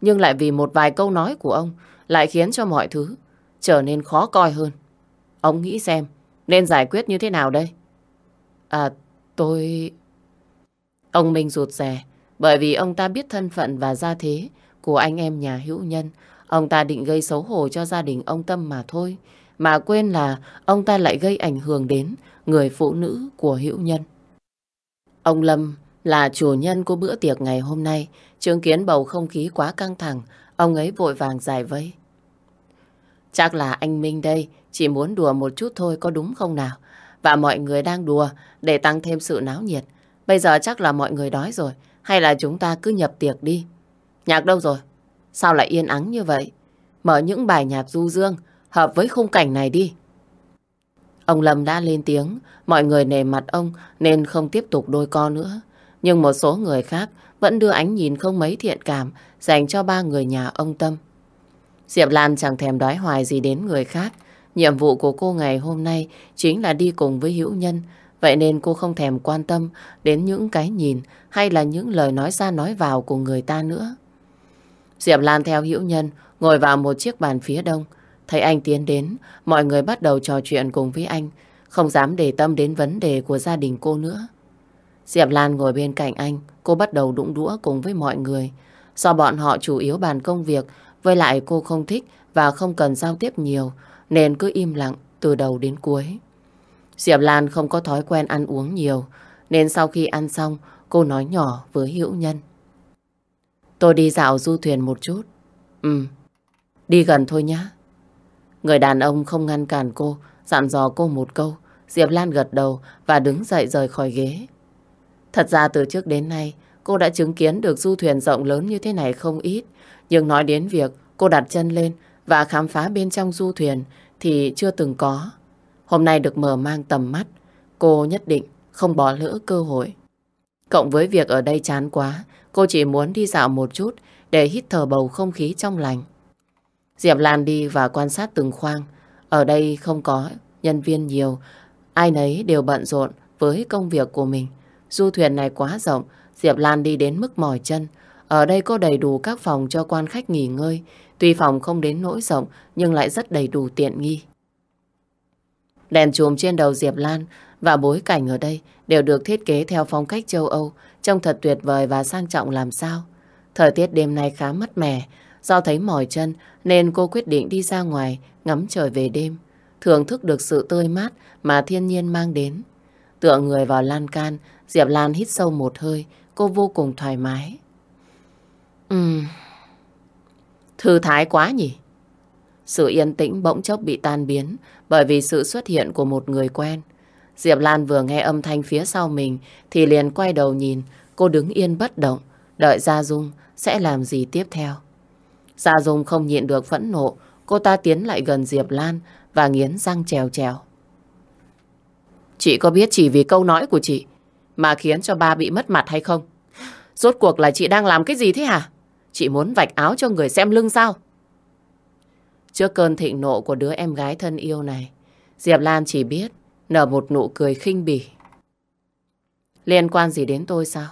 Nhưng lại vì một vài câu nói của ông lại khiến cho mọi thứ trở nên khó coi hơn. Ông nghĩ xem, nên giải quyết như thế nào đây? À, tôi... Ông Minh rụt rè, bởi vì ông ta biết thân phận và gia thế của anh em nhà hữu nhân. Ông ta định gây xấu hổ cho gia đình ông Tâm mà thôi. Mà quên là ông ta lại gây ảnh hưởng đến người phụ nữ của hữu nhân. Ông Lâm là chủ nhân của bữa tiệc ngày hôm nay, chứng kiến bầu không khí quá căng thẳng, ông ấy vội vàng giải vây. Chắc là anh Minh đây, chỉ muốn đùa một chút thôi có đúng không nào? Và mọi người đang đùa để tăng thêm sự náo nhiệt. Bây giờ chắc là mọi người đói rồi, hay là chúng ta cứ nhập tiệc đi. Nhạc đâu rồi? Sao lại yên ắng như vậy? Mở những bài nhạc du dương, hợp với khung cảnh này đi. Ông Lâm đã lên tiếng, mọi người nề mặt ông nên không tiếp tục đôi co nữa. Nhưng một số người khác vẫn đưa ánh nhìn không mấy thiện cảm dành cho ba người nhà ông Tâm. Diệp Lan chẳng thèm đói hoài gì đến người khác. Nhiệm vụ của cô ngày hôm nay chính là đi cùng với hữu nhân. Vậy nên cô không thèm quan tâm đến những cái nhìn hay là những lời nói ra nói vào của người ta nữa. Diệp Lan theo hữu nhân ngồi vào một chiếc bàn phía đông. Thấy anh tiến đến, mọi người bắt đầu trò chuyện cùng với anh, không dám để tâm đến vấn đề của gia đình cô nữa. Diệp Lan ngồi bên cạnh anh, cô bắt đầu đụng đũa cùng với mọi người. Do bọn họ chủ yếu bàn công việc, với lại cô không thích và không cần giao tiếp nhiều, nên cứ im lặng từ đầu đến cuối. Diệp Lan không có thói quen ăn uống nhiều, nên sau khi ăn xong, cô nói nhỏ với Hữu Nhân. Tôi đi dạo du thuyền một chút. Ừ, đi gần thôi nhá. Người đàn ông không ngăn cản cô, dặn dò cô một câu. Diệp Lan gật đầu và đứng dậy rời khỏi ghế. Thật ra từ trước đến nay, cô đã chứng kiến được du thuyền rộng lớn như thế này không ít. Nhưng nói đến việc cô đặt chân lên và khám phá bên trong du thuyền thì chưa từng có. Hôm nay được mở mang tầm mắt, cô nhất định không bỏ lỡ cơ hội. Cộng với việc ở đây chán quá, cô chỉ muốn đi dạo một chút để hít thở bầu không khí trong lành. Diệp Lan đi và quan sát từng khoang. Ở đây không có nhân viên nhiều, ai nấy đều bận rộn với công việc của mình. Du thuyền này quá rộng, Diệp Lan đi đến mức mỏi chân. Ở đây có đầy đủ các phòng cho quan khách nghỉ ngơi. Tuy phòng không đến nỗi rộng, nhưng lại rất đầy đủ tiện nghi. Đèn chùm trên đầu Diệp Lan và bối cảnh ở đây đều được thiết kế theo phong cách châu Âu, trông thật tuyệt vời và sang trọng làm sao. Thời tiết đêm nay khá mát mẻ, do thấy mỏi chân nên cô quyết định đi ra ngoài ngắm trời về đêm, thưởng thức được sự tươi mát mà thiên nhiên mang đến. Tựa người vào lan can, Diệp Lan hít sâu một hơi, cô vô cùng thoải mái. Ừm, thư thái quá nhỉ? Sự yên tĩnh bỗng chốc bị tan biến bởi vì sự xuất hiện của một người quen. Diệp Lan vừa nghe âm thanh phía sau mình thì liền quay đầu nhìn, cô đứng yên bất động, đợi Gia Dung sẽ làm gì tiếp theo. Gia Dung không nhịn được phẫn nộ, cô ta tiến lại gần Diệp Lan và nghiến răng trèo trèo. Chị có biết chỉ vì câu nói của chị mà khiến cho ba bị mất mặt hay không? Rốt cuộc là chị đang làm cái gì thế hả? Chị muốn vạch áo cho người xem lưng sao? Trước cơn thịnh nộ của đứa em gái thân yêu này, Diệp Lan chỉ biết nở một nụ cười khinh bỉ. Liên quan gì đến tôi sao?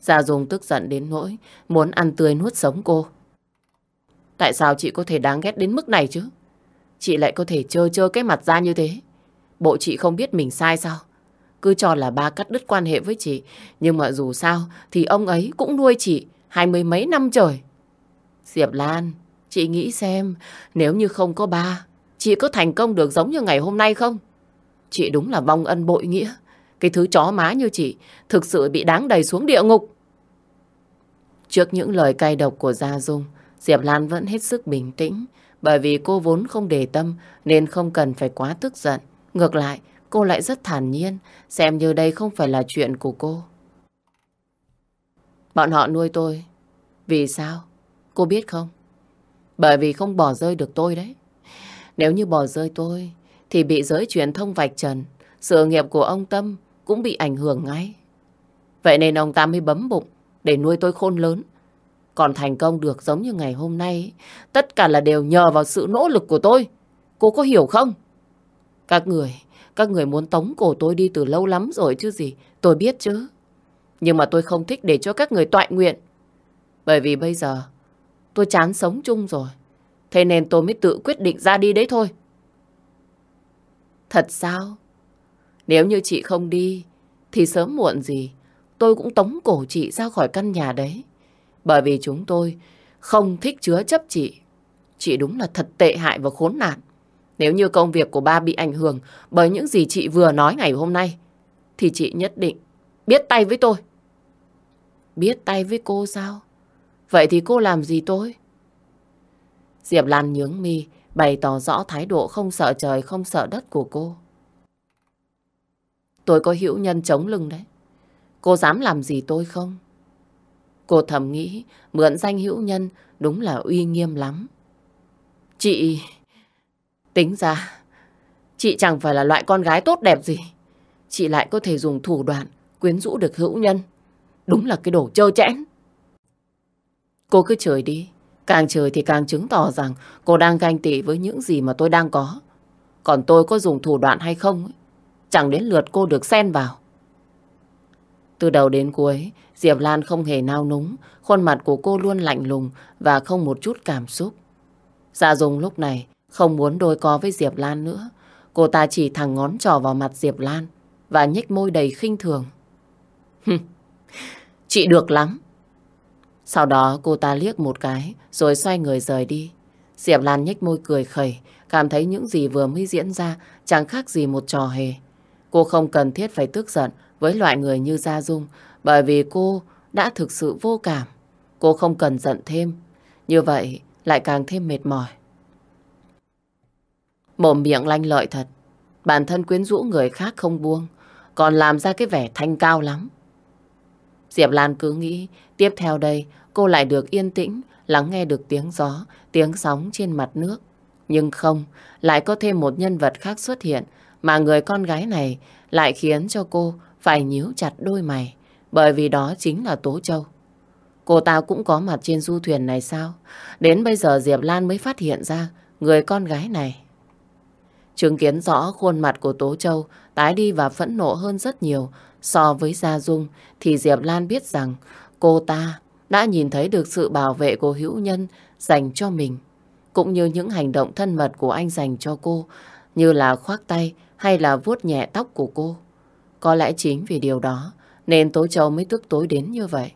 Gia Dung tức giận đến nỗi muốn ăn tươi nuốt sống cô. Tại sao chị có thể đáng ghét đến mức này chứ? Chị lại có thể trơ trơ cái mặt ra như thế. Bộ chị không biết mình sai sao? Cứ cho là ba cắt đứt quan hệ với chị. Nhưng mà dù sao thì ông ấy cũng nuôi chị hai mươi mấy năm trời. Diệp Lan, chị nghĩ xem nếu như không có ba, chị có thành công được giống như ngày hôm nay không? Chị đúng là vong ân bội nghĩa. Cái thứ chó má như chị thực sự bị đáng đầy xuống địa ngục. Trước những lời cay độc của Gia Dung, Diệp Lan vẫn hết sức bình tĩnh. Bởi vì cô vốn không để tâm nên không cần phải quá tức giận. Ngược lại, cô lại rất thản nhiên, xem như đây không phải là chuyện của cô. Bọn họ nuôi tôi. Vì sao? Cô biết không? Bởi vì không bỏ rơi được tôi đấy. Nếu như bỏ rơi tôi, thì bị giới truyền thông vạch trần. Sự nghiệp của ông Tâm cũng bị ảnh hưởng ngay. Vậy nên ông ta mới bấm bụng để nuôi tôi khôn lớn. Còn thành công được giống như ngày hôm nay, tất cả là đều nhờ vào sự nỗ lực của tôi. Cô có hiểu không? Các người, các người muốn tống cổ tôi đi từ lâu lắm rồi chứ gì, tôi biết chứ. Nhưng mà tôi không thích để cho các người toại nguyện. Bởi vì bây giờ, tôi chán sống chung rồi. Thế nên tôi mới tự quyết định ra đi đấy thôi. Thật sao? Nếu như chị không đi, thì sớm muộn gì, tôi cũng tống cổ chị ra khỏi căn nhà đấy. Bởi vì chúng tôi không thích chứa chấp chị. Chị đúng là thật tệ hại và khốn nạn. Nếu như công việc của ba bị ảnh hưởng bởi những gì chị vừa nói ngày hôm nay, thì chị nhất định biết tay với tôi. Biết tay với cô sao? Vậy thì cô làm gì tôi? Diệp Lan nhướng mi, bày tỏ rõ thái độ không sợ trời, không sợ đất của cô. Tôi có hữu nhân chống lưng đấy. Cô dám làm gì tôi không? Cô thầm nghĩ mượn danh hữu nhân đúng là uy nghiêm lắm. Chị... Tính ra, chị chẳng phải là loại con gái tốt đẹp gì. Chị lại có thể dùng thủ đoạn quyến rũ được hữu nhân. Đúng là cái đồ trơ chẽn. Cô cứ chửi đi. Càng trời thì càng chứng tỏ rằng cô đang ganh tị với những gì mà tôi đang có. Còn tôi có dùng thủ đoạn hay không, chẳng đến lượt cô được xen vào. Từ đầu đến cuối, Diệp Lan không hề nao núng, khuôn mặt của cô luôn lạnh lùng và không một chút cảm xúc. Dạ Dung lúc này không muốn đôi co với Diệp Lan nữa. Cô ta chỉ thẳng ngón trỏ vào mặt Diệp Lan và nhếch môi đầy khinh thường. Chị được lắm. Sau đó cô ta liếc một cái rồi xoay người rời đi. Diệp Lan nhếch môi cười khẩy, cảm thấy những gì vừa mới diễn ra chẳng khác gì một trò hề. Cô không cần thiết phải tức giận với loại người như Gia Dung bởi vì cô đã thực sự vô cảm. Cô không cần giận thêm. Như vậy lại càng thêm mệt mỏi. Mồm miệng lanh lợi thật. Bản thân quyến rũ người khác không buông. Còn làm ra cái vẻ thanh cao lắm. Diệp Lan cứ nghĩ tiếp theo đây cô lại được yên tĩnh lắng nghe được tiếng gió, tiếng sóng trên mặt nước. Nhưng không, lại có thêm một nhân vật khác xuất hiện mà người con gái này lại khiến cho cô phải nhíu chặt đôi mày, bởi vì đó chính là Tố Châu. Cô ta cũng có mặt trên du thuyền này sao? Đến bây giờ Diệp Lan mới phát hiện ra người con gái này. Chứng kiến rõ khuôn mặt của Tố Châu tái đi và phẫn nộ hơn rất nhiều so với Gia Dung thì Diệp Lan biết rằng cô ta đã nhìn thấy được sự bảo vệ của hữu nhân dành cho mình, cũng như những hành động thân mật của anh dành cho cô, như là khoác tay hay là vuốt nhẹ tóc của cô. Có lẽ chính vì điều đó nên Tố Châu mới tức tối đến như vậy.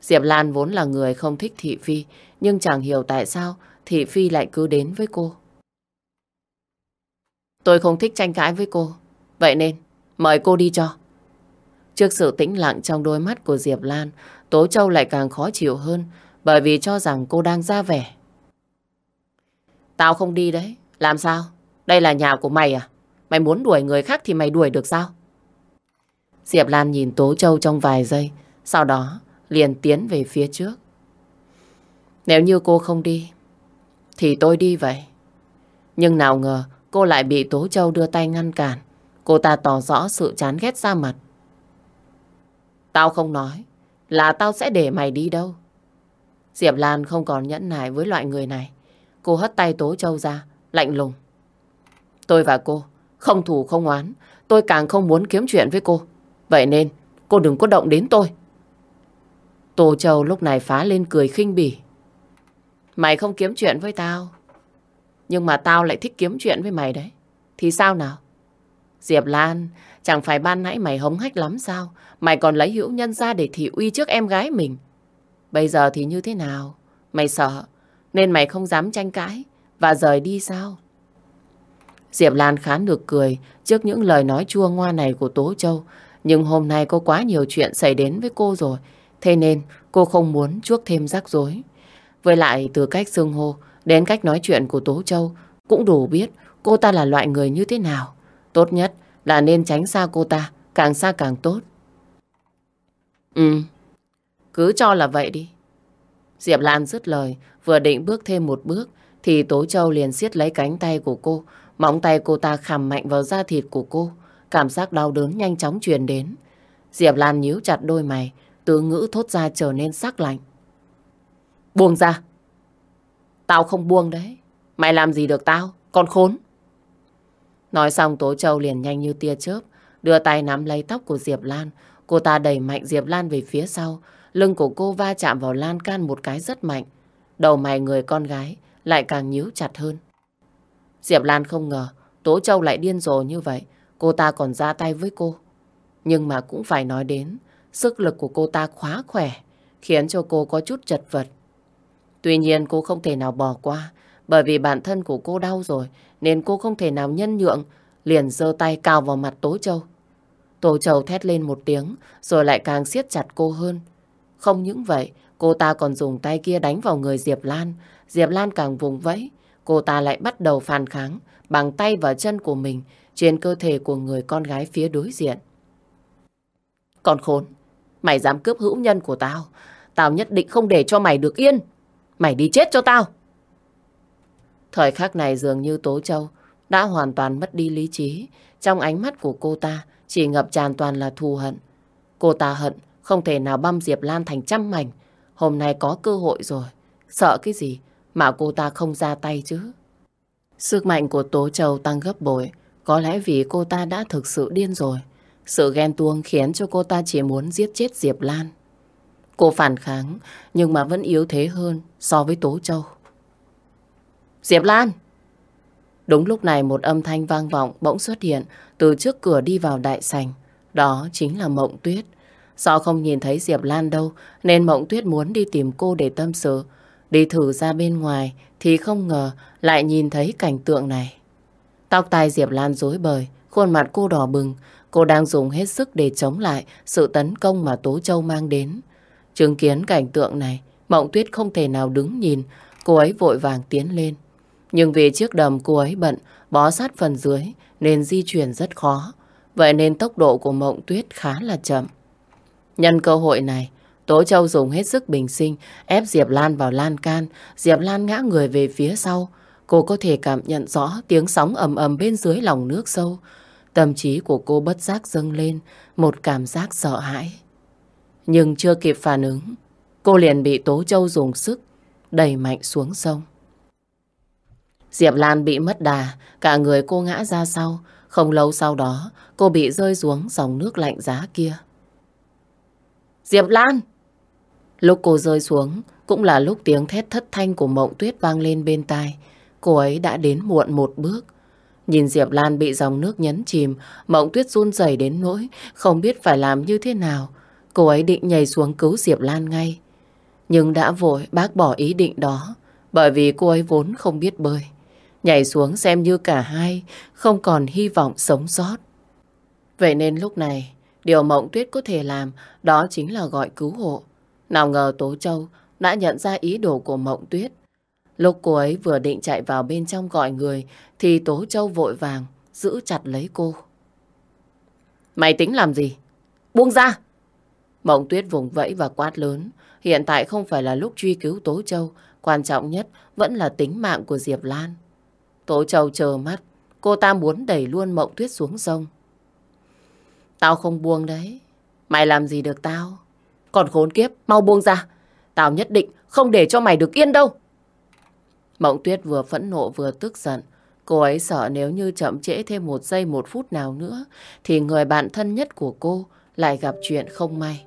Diệp Lan vốn là người không thích Thị Phi, nhưng chẳng hiểu tại sao Thị Phi lại cứ đến với cô. Tôi không thích tranh cãi với cô. Vậy nên mời cô đi cho. Trước sự tĩnh lặng trong đôi mắt của Diệp Lan Tố Châu lại càng khó chịu hơn bởi vì cho rằng cô đang ra vẻ. Tao không đi đấy. Làm sao? Đây là nhà của mày à? Mày muốn đuổi người khác thì mày đuổi được sao? Diệp Lan nhìn Tố Châu trong vài giây, sau đó liền tiến về phía trước. Nếu như cô không đi, thì tôi đi vậy. Nhưng nào ngờ cô lại bị Tố Châu đưa tay ngăn cản. Cô ta tỏ rõ sự chán ghét ra mặt. Tao không nói là tao sẽ để mày đi đâu. Diệp Lan không còn nhẫn nại với loại người này. Cô hất tay Tố Châu ra, lạnh lùng. Tôi và cô không thù không oán, tôi càng không muốn kiếm chuyện với cô. Vậy nên cô đừng có động đến tôi. Tô Châu lúc này phá lên cười khinh bỉ. Mày không kiếm chuyện với tao. Nhưng mà tao lại thích kiếm chuyện với mày đấy. Thì sao nào? Diệp Lan, chẳng phải ban nãy mày hống hách lắm sao? Mày còn lấy hữu nhân ra để thị uy trước em gái mình. Bây giờ thì như thế nào? Mày sợ, nên mày không dám tranh cãi và rời đi sao? Diệp Lan khá được cười trước những lời nói chua ngoa này của Tố Châu. Nhưng hôm nay có quá nhiều chuyện xảy đến với cô rồi. Thế nên cô không muốn chuốc thêm rắc rối. Với lại từ cách xưng hô đến cách nói chuyện của Tố Châu cũng đủ biết cô ta là loại người như thế nào. Tốt nhất là nên tránh xa cô ta, càng xa càng tốt. Ừ, cứ cho là vậy đi. Diệp Lan dứt lời, vừa định bước thêm một bước, thì Tố Châu liền siết lấy cánh tay của cô, móng tay cô ta khảm mạnh vào da thịt của cô. Cảm giác đau đớn nhanh chóng truyền đến. Diệp Lan nhíu chặt đôi mày, từ ngữ thốt ra trở nên sắc lạnh. Buông ra. Tao không buông đấy. Mày làm gì được tao, con khốn. Nói xong Tố Châu liền nhanh như tia chớp, đưa tay nắm lấy tóc của Diệp Lan. Cô ta đẩy mạnh Diệp Lan về phía sau, lưng của cô va chạm vào lan can một cái rất mạnh. Đầu mày người con gái lại càng nhíu chặt hơn. Diệp Lan không ngờ Tố Châu lại điên rồ như vậy. Cô ta còn ra tay với cô. Nhưng mà cũng phải nói đến sức lực của cô ta khá khỏe khiến cho cô có chút chật vật. Tuy nhiên cô không thể nào bỏ qua bởi vì bản thân của cô đau rồi nên cô không thể nào nhân nhượng liền giơ tay cào vào mặt Tố Châu. Tố Châu thét lên một tiếng rồi lại càng siết chặt cô hơn. Không những vậy, cô ta còn dùng tay kia đánh vào người Diệp Lan. Diệp Lan càng vùng vẫy, cô ta lại bắt đầu phản kháng bằng tay và chân của mình trên cơ thể của người con gái phía đối diện. Con khốn, mày dám cướp hữu nhân của tao, tao nhất định không để cho mày được yên. Mày đi chết cho tao. Thời khắc này dường như Tố Châu đã hoàn toàn mất đi lý trí. Trong ánh mắt của cô ta, chỉ ngập tràn toàn là thù hận. Cô ta hận không thể nào băm Diệp Lan thành trăm mảnh. Hôm nay có cơ hội rồi. Sợ cái gì mà cô ta không ra tay chứ? Sức mạnh của Tố Châu tăng gấp bội. Có lẽ vì cô ta đã thực sự điên rồi. Sự ghen tuông khiến cho cô ta chỉ muốn giết chết Diệp Lan. Cô phản kháng, nhưng mà vẫn yếu thế hơn so với Tố Châu. Diệp Lan! Đúng lúc này một âm thanh vang vọng bỗng xuất hiện từ trước cửa đi vào đại sảnh. Đó chính là Mộng Tuyết. Do không nhìn thấy Diệp Lan đâu nên Mộng Tuyết muốn đi tìm cô để tâm sự. Đi thử ra bên ngoài thì không ngờ lại nhìn thấy cảnh tượng này. Tóc tai Diệp Lan rối bời, khuôn mặt cô đỏ bừng. Cô đang dùng hết sức để chống lại sự tấn công mà Tố Châu mang đến. Chứng kiến cảnh tượng này, Mộng Tuyết không thể nào đứng nhìn. Cô ấy vội vàng tiến lên. Nhưng vì chiếc đầm cô ấy bận, bó sát phần dưới nên di chuyển rất khó. Vậy nên tốc độ của Mộng Tuyết khá là chậm. Nhân cơ hội này, Tố Châu dùng hết sức bình sinh ép Diệp Lan vào lan can. Diệp Lan ngã người về phía sau. Cô có thể cảm nhận rõ tiếng sóng ầm ầm bên dưới lòng nước sâu. Tâm trí của cô bất giác dâng lên một cảm giác sợ hãi. Nhưng chưa kịp phản ứng, cô liền bị Tố Châu dùng sức đẩy mạnh xuống sông. Diệp Lan bị mất đà, cả người cô ngã ra sau. Không lâu sau đó, cô bị rơi xuống dòng nước lạnh giá kia. Diệp Lan! Lúc cô rơi xuống, cũng là lúc tiếng thét thất thanh của mộng tuyết vang lên bên tai. Cô ấy đã đến muộn một bước. Nhìn Diệp Lan bị dòng nước nhấn chìm, mộng tuyết run rẩy đến nỗi, không biết phải làm như thế nào. Cô ấy định nhảy xuống cứu Diệp Lan ngay. Nhưng đã vội bác bỏ ý định đó, bởi vì cô ấy vốn không biết bơi. Nhảy xuống xem như cả hai không còn hy vọng sống sót. Vậy nên lúc này, điều Mộng Tuyết có thể làm đó chính là gọi cứu hộ. Nào ngờ Tố Châu đã nhận ra ý đồ của Mộng Tuyết. Lúc cô ấy vừa định chạy vào bên trong gọi người thì Tố Châu vội vàng giữ chặt lấy cô. Mày tính làm gì? Buông ra! Mộng Tuyết vùng vẫy và quát lớn. Hiện tại không phải là lúc truy cứu Tố Châu. Quan trọng nhất vẫn là tính mạng của Diệp Lan. Tố Châu chờ mắt. Cô ta muốn đẩy luôn Mộng Tuyết xuống sông. Tao không buông đấy. Mày làm gì được tao? Còn khốn kiếp, mau buông ra. Tao nhất định không để cho mày được yên đâu. Mộng Tuyết vừa phẫn nộ vừa tức giận. Cô ấy sợ nếu như chậm trễ thêm một giây một phút nào nữa thì người bạn thân nhất của cô lại gặp chuyện không may.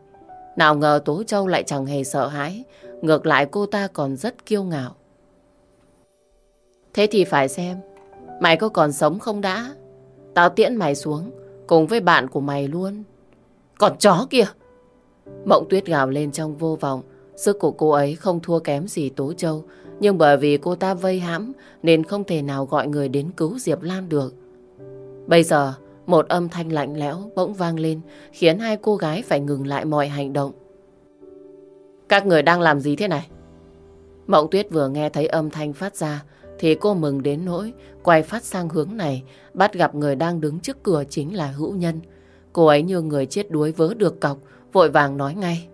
Nào ngờ Tố Châu lại chẳng hề sợ hãi. Ngược lại cô ta còn rất kiêu ngạo. Thế thì phải xem, mày có còn sống không đã? Tao tiễn mày xuống, cùng với bạn của mày luôn. Còn chó kia! Mộng tuyết gào lên trong vô vọng. Sức của cô ấy không thua kém gì Tố Châu. Nhưng bởi vì cô ta vây hãm nên không thể nào gọi người đến cứu Diệp Lan được. Bây giờ, một âm thanh lạnh lẽo bỗng vang lên khiến hai cô gái phải ngừng lại mọi hành động. Các người đang làm gì thế này? Mộng Tuyết vừa nghe thấy âm thanh phát ra thì cô mừng đến nỗi, quay phát sang hướng này, bắt gặp người đang đứng trước cửa chính là hữu nhân. Cô ấy như người chết đuối vớ được cọc, vội vàng nói ngay.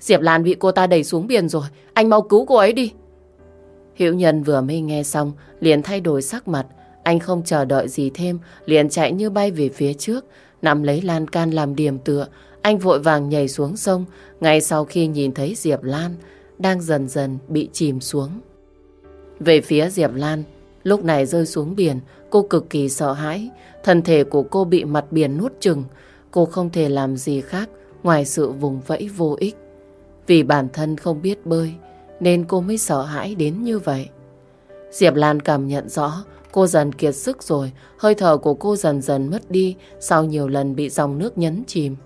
Diệp Lan bị cô ta đẩy xuống biển rồi, anh mau cứu cô ấy đi. Hữu nhân vừa mới nghe xong, liền thay đổi sắc mặt anh không chờ đợi gì thêm, liền chạy như bay về phía trước, nắm lấy lan can làm điểm tựa anh vội vàng nhảy xuống sông ngay sau khi nhìn thấy Diệp Lan, đang dần dần bị chìm xuống. Về phía Diệp Lan, lúc này rơi xuống biển, cô cực kỳ sợ hãi. Thân thể của cô bị mặt biển nuốt chừng. Cô không thể làm gì khác ngoài sự vùng vẫy vô ích. Vì bản thân không biết bơi, nên cô mới sợ hãi đến như vậy. Diệp Lan cảm nhận rõ cô dần kiệt sức rồi, hơi thở của cô dần dần mất đi sau nhiều lần bị dòng nước nhấn chìm.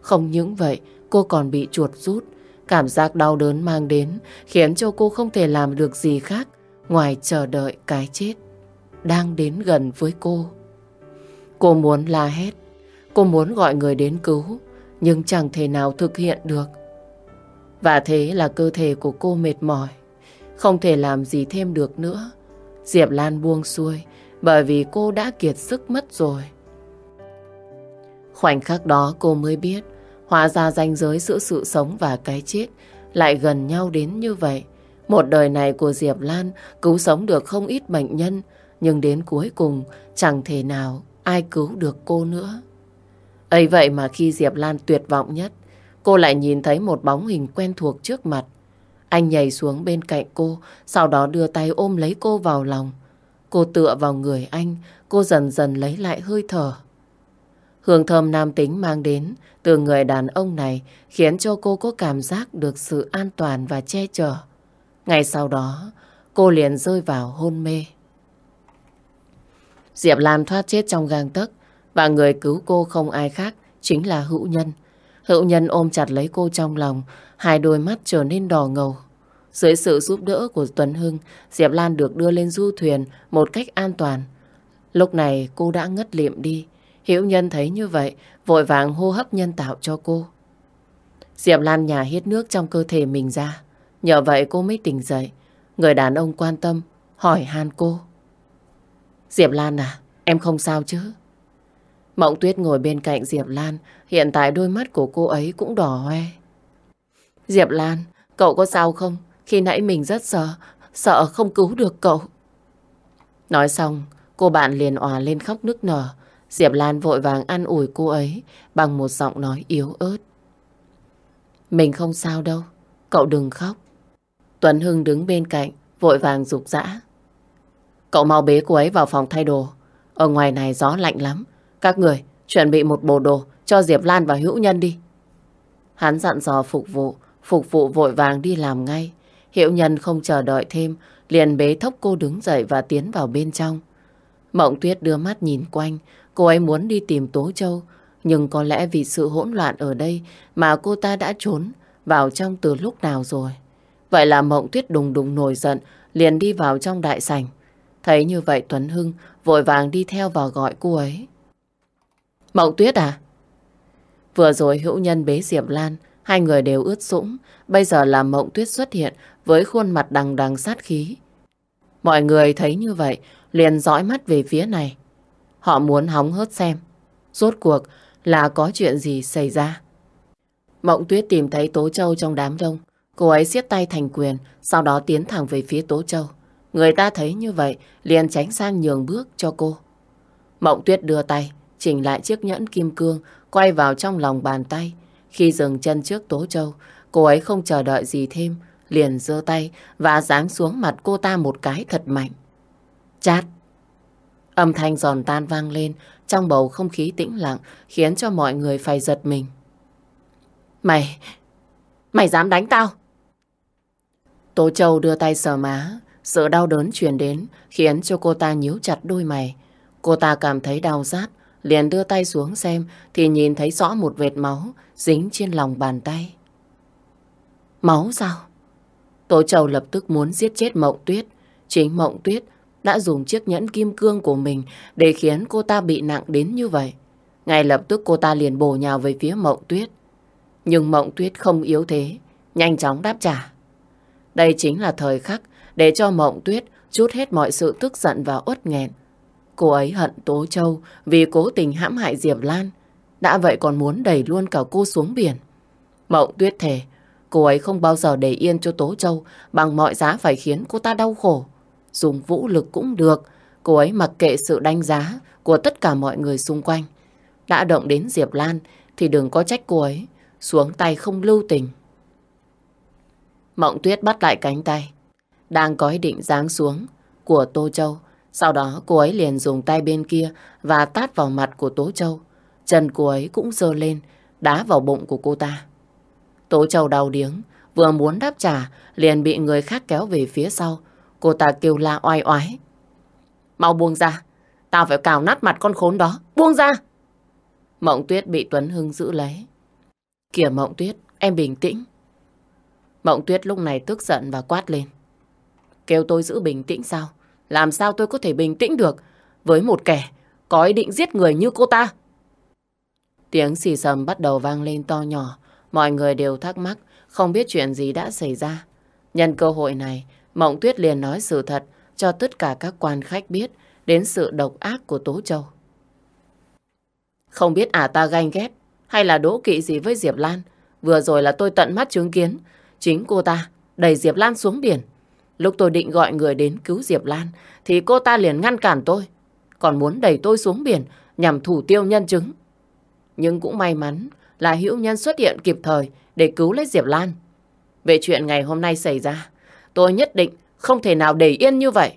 Không những vậy, cô còn bị chuột rút. Cảm giác đau đớn mang đến khiến cho cô không thể làm được gì khác ngoài chờ đợi cái chết đang đến gần với cô. Cô muốn la hét, cô muốn gọi người đến cứu, nhưng chẳng thể nào thực hiện được. Và thế là cơ thể của cô mệt mỏi, không thể làm gì thêm được nữa. Diệp Lan buông xuôi bởi vì cô đã kiệt sức mất rồi. Khoảnh khắc đó cô mới biết Hóa ra ranh giới giữa sự sống và cái chết lại gần nhau đến như vậy. Một đời này của Diệp Lan cứu sống được không ít bệnh nhân, nhưng đến cuối cùng chẳng thể nào ai cứu được cô nữa. ấy vậy mà khi Diệp Lan tuyệt vọng nhất, cô lại nhìn thấy một bóng hình quen thuộc trước mặt. Anh nhảy xuống bên cạnh cô, sau đó đưa tay ôm lấy cô vào lòng. Cô tựa vào người anh, cô dần dần lấy lại hơi thở. Hương thơm nam tính mang đến từ người đàn ông này khiến cho cô có cảm giác được sự an toàn và che chở. Ngày sau đó, cô liền rơi vào hôn mê. Diệp Lan thoát chết trong gang tấc và người cứu cô không ai khác chính là Hữu Nhân. Hữu Nhân ôm chặt lấy cô trong lòng, hai đôi mắt trở nên đỏ ngầu. Dưới sự giúp đỡ của Tuấn Hưng, Diệp Lan được đưa lên du thuyền một cách an toàn. Lúc này cô đã ngất liệm đi, Hữu Nhân thấy như vậy, vội vàng hô hấp nhân tạo cho cô. Diệp Lan nhà hết nước trong cơ thể mình ra. Nhờ vậy cô mới tỉnh dậy. Người đàn ông quan tâm, hỏi han cô. Diệp Lan à, em không sao chứ? Mộng Tuyết ngồi bên cạnh Diệp Lan, hiện tại đôi mắt của cô ấy cũng đỏ hoe. Diệp Lan, cậu có sao không? Khi nãy mình rất sợ, sợ không cứu được cậu. Nói xong, cô bạn liền òa lên khóc nức nở, Diệp Lan vội vàng an ủi cô ấy bằng một giọng nói yếu ớt. Mình không sao đâu, cậu đừng khóc. Tuấn Hưng đứng bên cạnh, vội vàng rục rã. Cậu mau bế cô ấy vào phòng thay đồ. Ở ngoài này gió lạnh lắm. Các người chuẩn bị một bộ đồ cho Diệp Lan và Hữu Nhân đi. Hắn dặn dò phục vụ, phục vụ vội vàng đi làm ngay. Hiệu Nhân không chờ đợi thêm, liền bế thốc cô đứng dậy và tiến vào bên trong. Mộng Tuyết đưa mắt nhìn quanh, Cô ấy muốn đi tìm Tố Châu, nhưng có lẽ vì sự hỗn loạn ở đây mà cô ta đã trốn vào trong từ lúc nào rồi. Vậy là Mộng Tuyết đùng đùng nổi giận, liền đi vào trong đại sảnh. Thấy như vậy Tuấn Hưng vội vàng đi theo vào gọi cô ấy. Mộng Tuyết à? Vừa rồi hữu nhân bế Diệp Lan, hai người đều ướt sũng. Bây giờ là Mộng Tuyết xuất hiện với khuôn mặt đằng đằng sát khí. Mọi người thấy như vậy, liền dõi mắt về phía này. Họ muốn hóng hớt xem. Rốt cuộc là có chuyện gì xảy ra. Mộng Tuyết tìm thấy Tố Châu trong đám đông. Cô ấy siết tay thành quyền, sau đó tiến thẳng về phía Tố Châu. Người ta thấy như vậy, liền tránh sang nhường bước cho cô. Mộng Tuyết đưa tay, chỉnh lại chiếc nhẫn kim cương, quay vào trong lòng bàn tay. Khi dừng chân trước Tố Châu, cô ấy không chờ đợi gì thêm, liền giơ tay và giáng xuống mặt cô ta một cái thật mạnh. Chát! Âm thanh giòn tan vang lên trong bầu không khí tĩnh lặng khiến cho mọi người phải giật mình. Mày, mày dám đánh tao? Tố Châu đưa tay sờ má, Sự đau đớn truyền đến khiến cho cô ta nhíu chặt đôi mày. Cô ta cảm thấy đau rát, liền đưa tay xuống xem thì nhìn thấy rõ một vệt máu dính trên lòng bàn tay. Máu sao? Tố Châu lập tức muốn giết chết Mộng Tuyết. Chính Mộng Tuyết đã dùng chiếc nhẫn kim cương của mình để khiến cô ta bị nặng đến như vậy. Ngay lập tức cô ta liền bổ nhào về phía Mộng Tuyết. Nhưng Mộng Tuyết không yếu thế, nhanh chóng đáp trả. Đây chính là thời khắc để cho Mộng Tuyết chút hết mọi sự tức giận và uất nghẹn. Cô ấy hận Tố Châu vì cố tình hãm hại Diệp Lan. Đã vậy còn muốn đẩy luôn cả cô xuống biển. Mộng Tuyết thề, cô ấy không bao giờ để yên cho Tố Châu bằng mọi giá phải khiến cô ta đau khổ. Dùng vũ lực cũng được, cô ấy mặc kệ sự đánh giá của tất cả mọi người xung quanh. Đã động đến Diệp Lan thì đừng có trách cô ấy, xuống tay không lưu tình. Mộng Tuyết bắt lại cánh tay, đang có ý định giáng xuống của Tô Châu. Sau đó cô ấy liền dùng tay bên kia và tát vào mặt của Tố Châu. Chân cô ấy cũng dơ lên, đá vào bụng của cô ta. Tố Châu đau điếng, vừa muốn đáp trả, liền bị người khác kéo về phía sau. Cô ta kêu la oai oái. Mau buông ra, tao phải cào nát mặt con khốn đó, buông ra! Mộng Tuyết bị Tuấn Hưng giữ lấy. Kìa Mộng Tuyết, em bình tĩnh. Mộng Tuyết lúc này tức giận và quát lên. Kêu tôi giữ bình tĩnh sao? Làm sao tôi có thể bình tĩnh được với một kẻ có ý định giết người như cô ta? Tiếng xì sầm bắt đầu vang lên to nhỏ. Mọi người đều thắc mắc, không biết chuyện gì đã xảy ra. Nhân cơ hội này, Mộng Tuyết liền nói sự thật cho tất cả các quan khách biết đến sự độc ác của Tố Châu. Không biết ả ta ganh ghét hay là đố kỵ gì với Diệp Lan. Vừa rồi là tôi tận mắt chứng kiến. Chính cô ta đẩy Diệp Lan xuống biển. Lúc tôi định gọi người đến cứu Diệp Lan thì cô ta liền ngăn cản tôi. Còn muốn đẩy tôi xuống biển nhằm thủ tiêu nhân chứng. Nhưng cũng may mắn là hữu nhân xuất hiện kịp thời để cứu lấy Diệp Lan. Về chuyện ngày hôm nay xảy ra, tôi nhất định không thể nào để yên như vậy.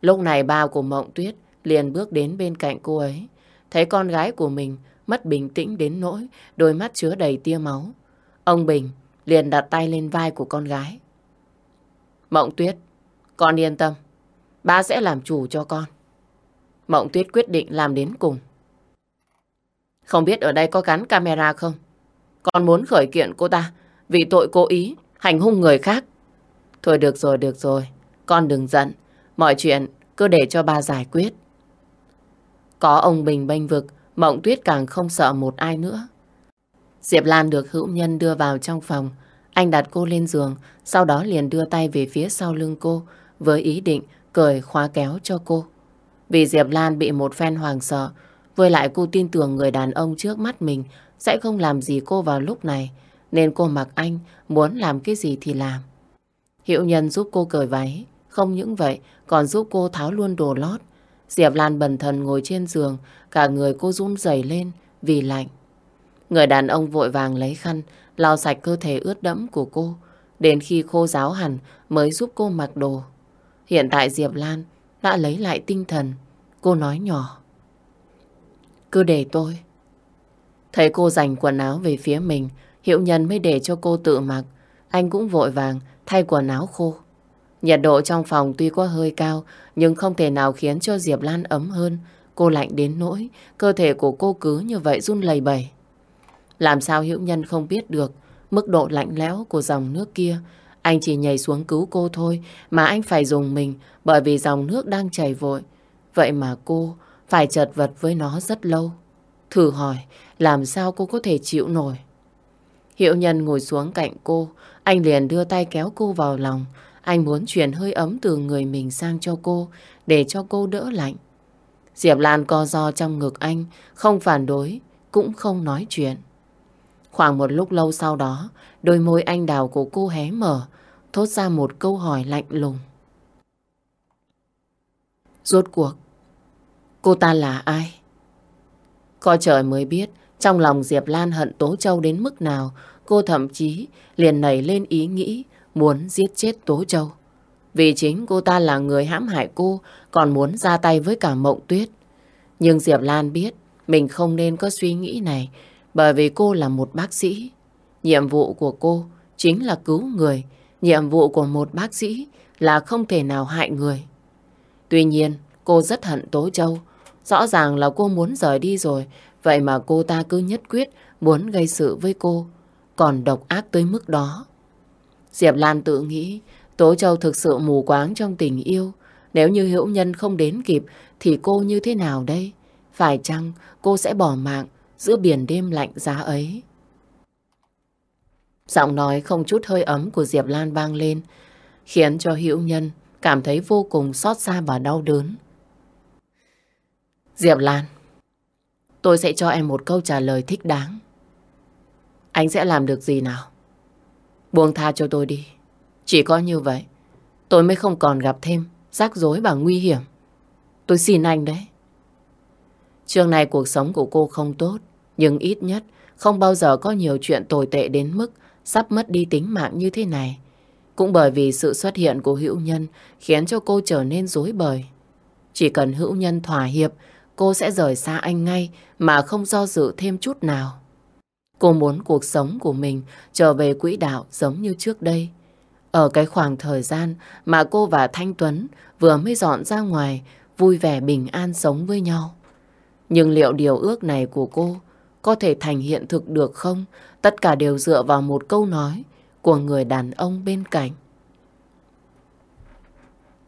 Lúc này ba của Mộng Tuyết liền bước đến bên cạnh cô ấy. Thấy con gái của mình mất bình tĩnh đến nỗi đôi mắt chứa đầy tia máu. Ông Bình liền đặt tay lên vai của con gái. Mộng Tuyết, con yên tâm. Ba sẽ làm chủ cho con. Mộng Tuyết quyết định làm đến cùng. Không biết ở đây có gắn camera không? Con muốn khởi kiện cô ta vì tội cố ý hành hung người khác. Thôi được rồi, được rồi. Con đừng giận. Mọi chuyện cứ để cho ba giải quyết. Có ông Bình bênh vực, Mộng Tuyết càng không sợ một ai nữa. Diệp Lan được hữu nhân đưa vào trong phòng. Anh đặt cô lên giường, sau đó liền đưa tay về phía sau lưng cô với ý định cởi khóa kéo cho cô. Vì Diệp Lan bị một phen hoàng sợ, với lại cô tin tưởng người đàn ông trước mắt mình sẽ không làm gì cô vào lúc này, nên cô mặc anh muốn làm cái gì thì làm. Hiệu nhân giúp cô cởi váy, không những vậy còn giúp cô tháo luôn đồ lót. Diệp Lan bần thần ngồi trên giường, cả người cô run rẩy lên vì lạnh. Người đàn ông vội vàng lấy khăn, lau sạch cơ thể ướt đẫm của cô, đến khi khô ráo hẳn mới giúp cô mặc đồ. Hiện tại Diệp Lan đã lấy lại tinh thần, cô nói nhỏ. Cứ để tôi. Thấy cô giành quần áo về phía mình, Hiệu Nhân mới để cho cô tự mặc. Anh cũng vội vàng thay quần áo khô. Nhiệt độ trong phòng tuy có hơi cao, nhưng không thể nào khiến cho Diệp Lan ấm hơn. Cô lạnh đến nỗi, cơ thể của cô cứ như vậy run lầy bẩy. Làm sao Hữu Nhân không biết được mức độ lạnh lẽo của dòng nước kia. Anh chỉ nhảy xuống cứu cô thôi, mà anh phải dùng mình bởi vì dòng nước đang chảy vội. Vậy mà cô phải chật vật với nó rất lâu. Thử hỏi, làm sao cô có thể chịu nổi? Hiệu nhân ngồi xuống cạnh cô, anh liền đưa tay kéo cô vào lòng. Anh muốn truyền hơi ấm từ người mình sang cho cô, để cho cô đỡ lạnh. Diệp Lan co do trong ngực anh, không phản đối, cũng không nói chuyện. Khoảng một lúc lâu sau đó, đôi môi anh đào của cô hé mở, thốt ra một câu hỏi lạnh lùng. Rốt cuộc, cô ta là ai? Có trời mới biết, trong lòng Diệp Lan hận Tố Châu đến mức nào, cô thậm chí liền nảy lên ý nghĩ muốn giết chết Tố Châu. Vì chính cô ta là người hãm hại cô, còn muốn ra tay với cả Mộng Tuyết. Nhưng Diệp Lan biết mình không nên có suy nghĩ này, bởi vì cô là một bác sĩ. Nhiệm vụ của cô chính là cứu người, nhiệm vụ của một bác sĩ là không thể nào hại người. Tuy nhiên, cô rất hận Tố Châu. Rõ ràng là cô muốn rời đi rồi, vậy mà cô ta cứ nhất quyết muốn gây sự với cô, còn độc ác tới mức đó. Diệp Lan tự nghĩ Tố Châu thực sự mù quáng trong tình yêu. Nếu như hữu nhân không đến kịp thì cô như thế nào đây? Phải chăng cô sẽ bỏ mạng giữa biển đêm lạnh giá ấy? Giọng nói không chút hơi ấm của Diệp Lan vang lên, khiến cho hữu nhân cảm thấy vô cùng xót xa và đau đớn. Diệp Lan, tôi sẽ cho em một câu trả lời thích đáng. Anh sẽ làm được gì nào? Buông tha cho tôi đi. Chỉ có như vậy, tôi mới không còn gặp thêm rắc rối và nguy hiểm. Tôi xin anh đấy. Trường này cuộc sống của cô không tốt, nhưng ít nhất không bao giờ có nhiều chuyện tồi tệ đến mức sắp mất đi tính mạng như thế này. Cũng bởi vì sự xuất hiện của hữu nhân khiến cho cô trở nên dối bời. Chỉ cần hữu nhân thỏa hiệp, cô sẽ rời xa anh ngay mà không do dự thêm chút nào. Cô muốn cuộc sống của mình trở về quỹ đạo giống như trước đây. Ở cái khoảng thời gian mà cô và Thanh Tuấn vừa mới dọn ra ngoài, vui vẻ bình an sống với nhau. Nhưng liệu điều ước này của cô có thể thành hiện thực được không? Tất cả đều dựa vào một câu nói của người đàn ông bên cạnh.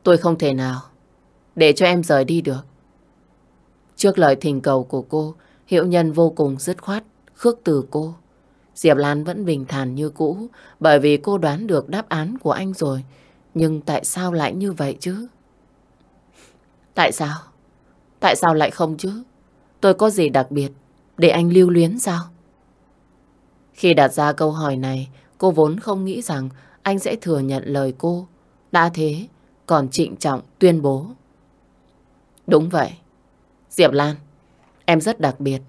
Tôi không thể nào để cho em rời đi được. Trước lời thỉnh cầu của cô, hiệu nhân vô cùng dứt khoát, khước từ cô. Diệp Lan vẫn bình thản như cũ bởi vì cô đoán được đáp án của anh rồi. Nhưng tại sao lại như vậy chứ? Tại sao? Tại sao lại không chứ? Tôi có gì đặc biệt để anh lưu luyến sao? Khi đặt ra câu hỏi này, cô vốn không nghĩ rằng anh sẽ thừa nhận lời cô. Đã thế, còn trịnh trọng tuyên bố. Đúng vậy. Diệp Lan, em rất đặc biệt.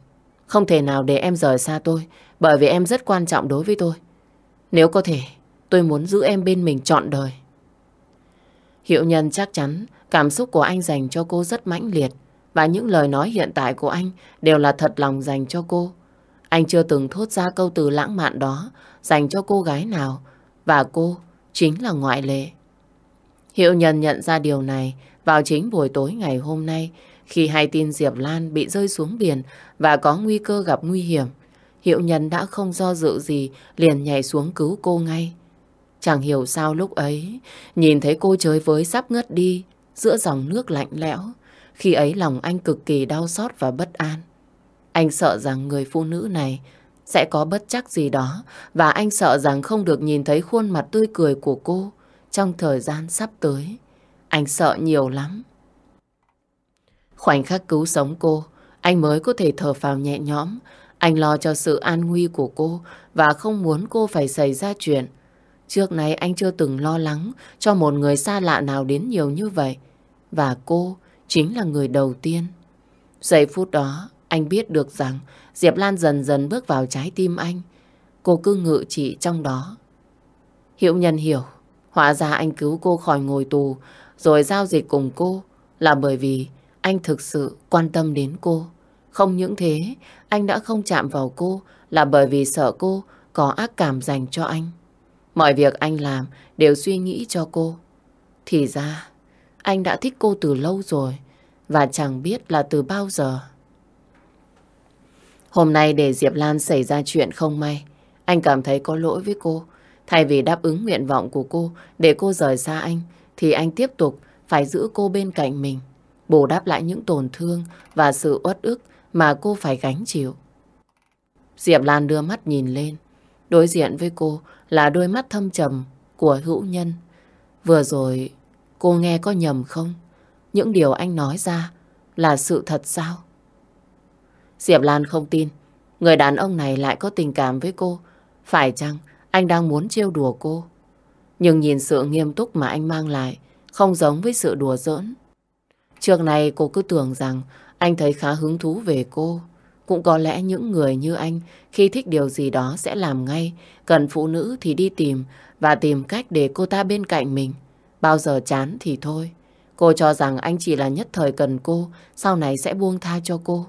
Không thể nào để em rời xa tôi bởi vì em rất quan trọng đối với tôi. Nếu có thể, tôi muốn giữ em bên mình trọn đời. Hiệu nhân chắc chắn cảm xúc của anh dành cho cô rất mãnh liệt và những lời nói hiện tại của anh đều là thật lòng dành cho cô. Anh chưa từng thốt ra câu từ lãng mạn đó, dành cho cô gái nào và cô chính là ngoại lệ. Hiệu nhân nhận ra điều này vào chính buổi tối ngày hôm nay, khi hay tin Diệp Lan bị rơi xuống biển và có nguy cơ gặp nguy hiểm. Hiệu nhân đã không do dự gì, liền nhảy xuống cứu cô ngay. Chẳng hiểu sao lúc ấy, nhìn thấy cô chơi với sắp ngất đi giữa dòng nước lạnh lẽo. Khi ấy lòng anh cực kỳ đau xót và bất an. Anh sợ rằng người phụ nữ này sẽ có bất chắc gì đó và anh sợ rằng không được nhìn thấy khuôn mặt tươi cười của cô trong thời gian sắp tới. Anh sợ nhiều lắm. Khoảnh khắc cứu sống cô, anh mới có thể thở phào nhẹ nhõm. Anh lo cho sự an nguy của cô và không muốn cô phải xảy ra chuyện. Trước này anh chưa từng lo lắng cho một người xa lạ nào đến nhiều như vậy. Và cô chính là người đầu tiên. Giây phút đó, anh biết được rằng Diệp Lan dần dần bước vào trái tim anh. Cô cứ ngự trị trong đó. Hiệu nhân hiểu, hóa ra anh cứu cô khỏi ngồi tù, rồi giao dịch cùng cô là bởi vì anh thực sự quan tâm đến cô. Không những thế, anh đã không chạm vào cô là bởi vì sợ cô có ác cảm dành cho anh. Mọi việc anh làm đều suy nghĩ cho cô. Thì ra, anh đã thích cô từ lâu rồi và chẳng biết là từ bao giờ. Hôm nay để Diệp Lan xảy ra chuyện không may, anh cảm thấy có lỗi với cô. Thay vì đáp ứng nguyện vọng của cô để cô rời xa anh, thì anh tiếp tục phải giữ cô bên cạnh mình, bù đắp lại những tổn thương và sự uất ức mà cô phải gánh chịu. Diệp Lan đưa mắt nhìn lên, đối diện với cô là đôi mắt thâm trầm của hữu nhân. Vừa rồi cô nghe có nhầm không? Những điều anh nói ra là sự thật sao? Diệp Lan không tin người đàn ông này lại có tình cảm với cô. Phải chăng anh đang muốn trêu đùa cô? Nhưng nhìn sự nghiêm túc mà anh mang lại, không giống với sự đùa giỡn. Trước này cô cứ tưởng rằng anh thấy khá hứng thú về cô. Cũng có lẽ những người như anh khi thích điều gì đó sẽ làm ngay. Cần phụ nữ thì đi tìm và tìm cách để cô ta bên cạnh mình. Bao giờ chán thì thôi. Cô cho rằng anh chỉ là nhất thời cần cô, sau này sẽ buông tha cho cô.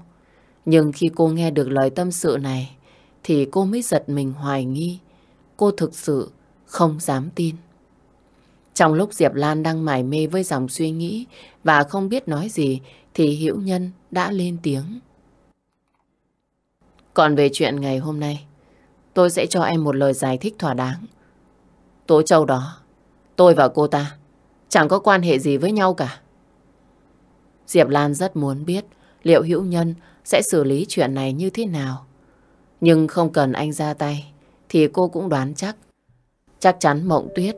Nhưng khi cô nghe được lời tâm sự này, thì cô mới giật mình hoài nghi. Cô thực sự không dám tin. Trong lúc Diệp Lan đang mải mê với dòng suy nghĩ và không biết nói gì thì Hữu Nhân đã lên tiếng. Còn về chuyện ngày hôm nay, tôi sẽ cho em một lời giải thích thỏa đáng. Tối châu đó, tôi và cô ta chẳng có quan hệ gì với nhau cả. Diệp Lan rất muốn biết liệu Hữu Nhân sẽ xử lý chuyện này như thế nào. Nhưng không cần anh ra tay, thì cô cũng đoán chắc. Chắc chắn Mộng Tuyết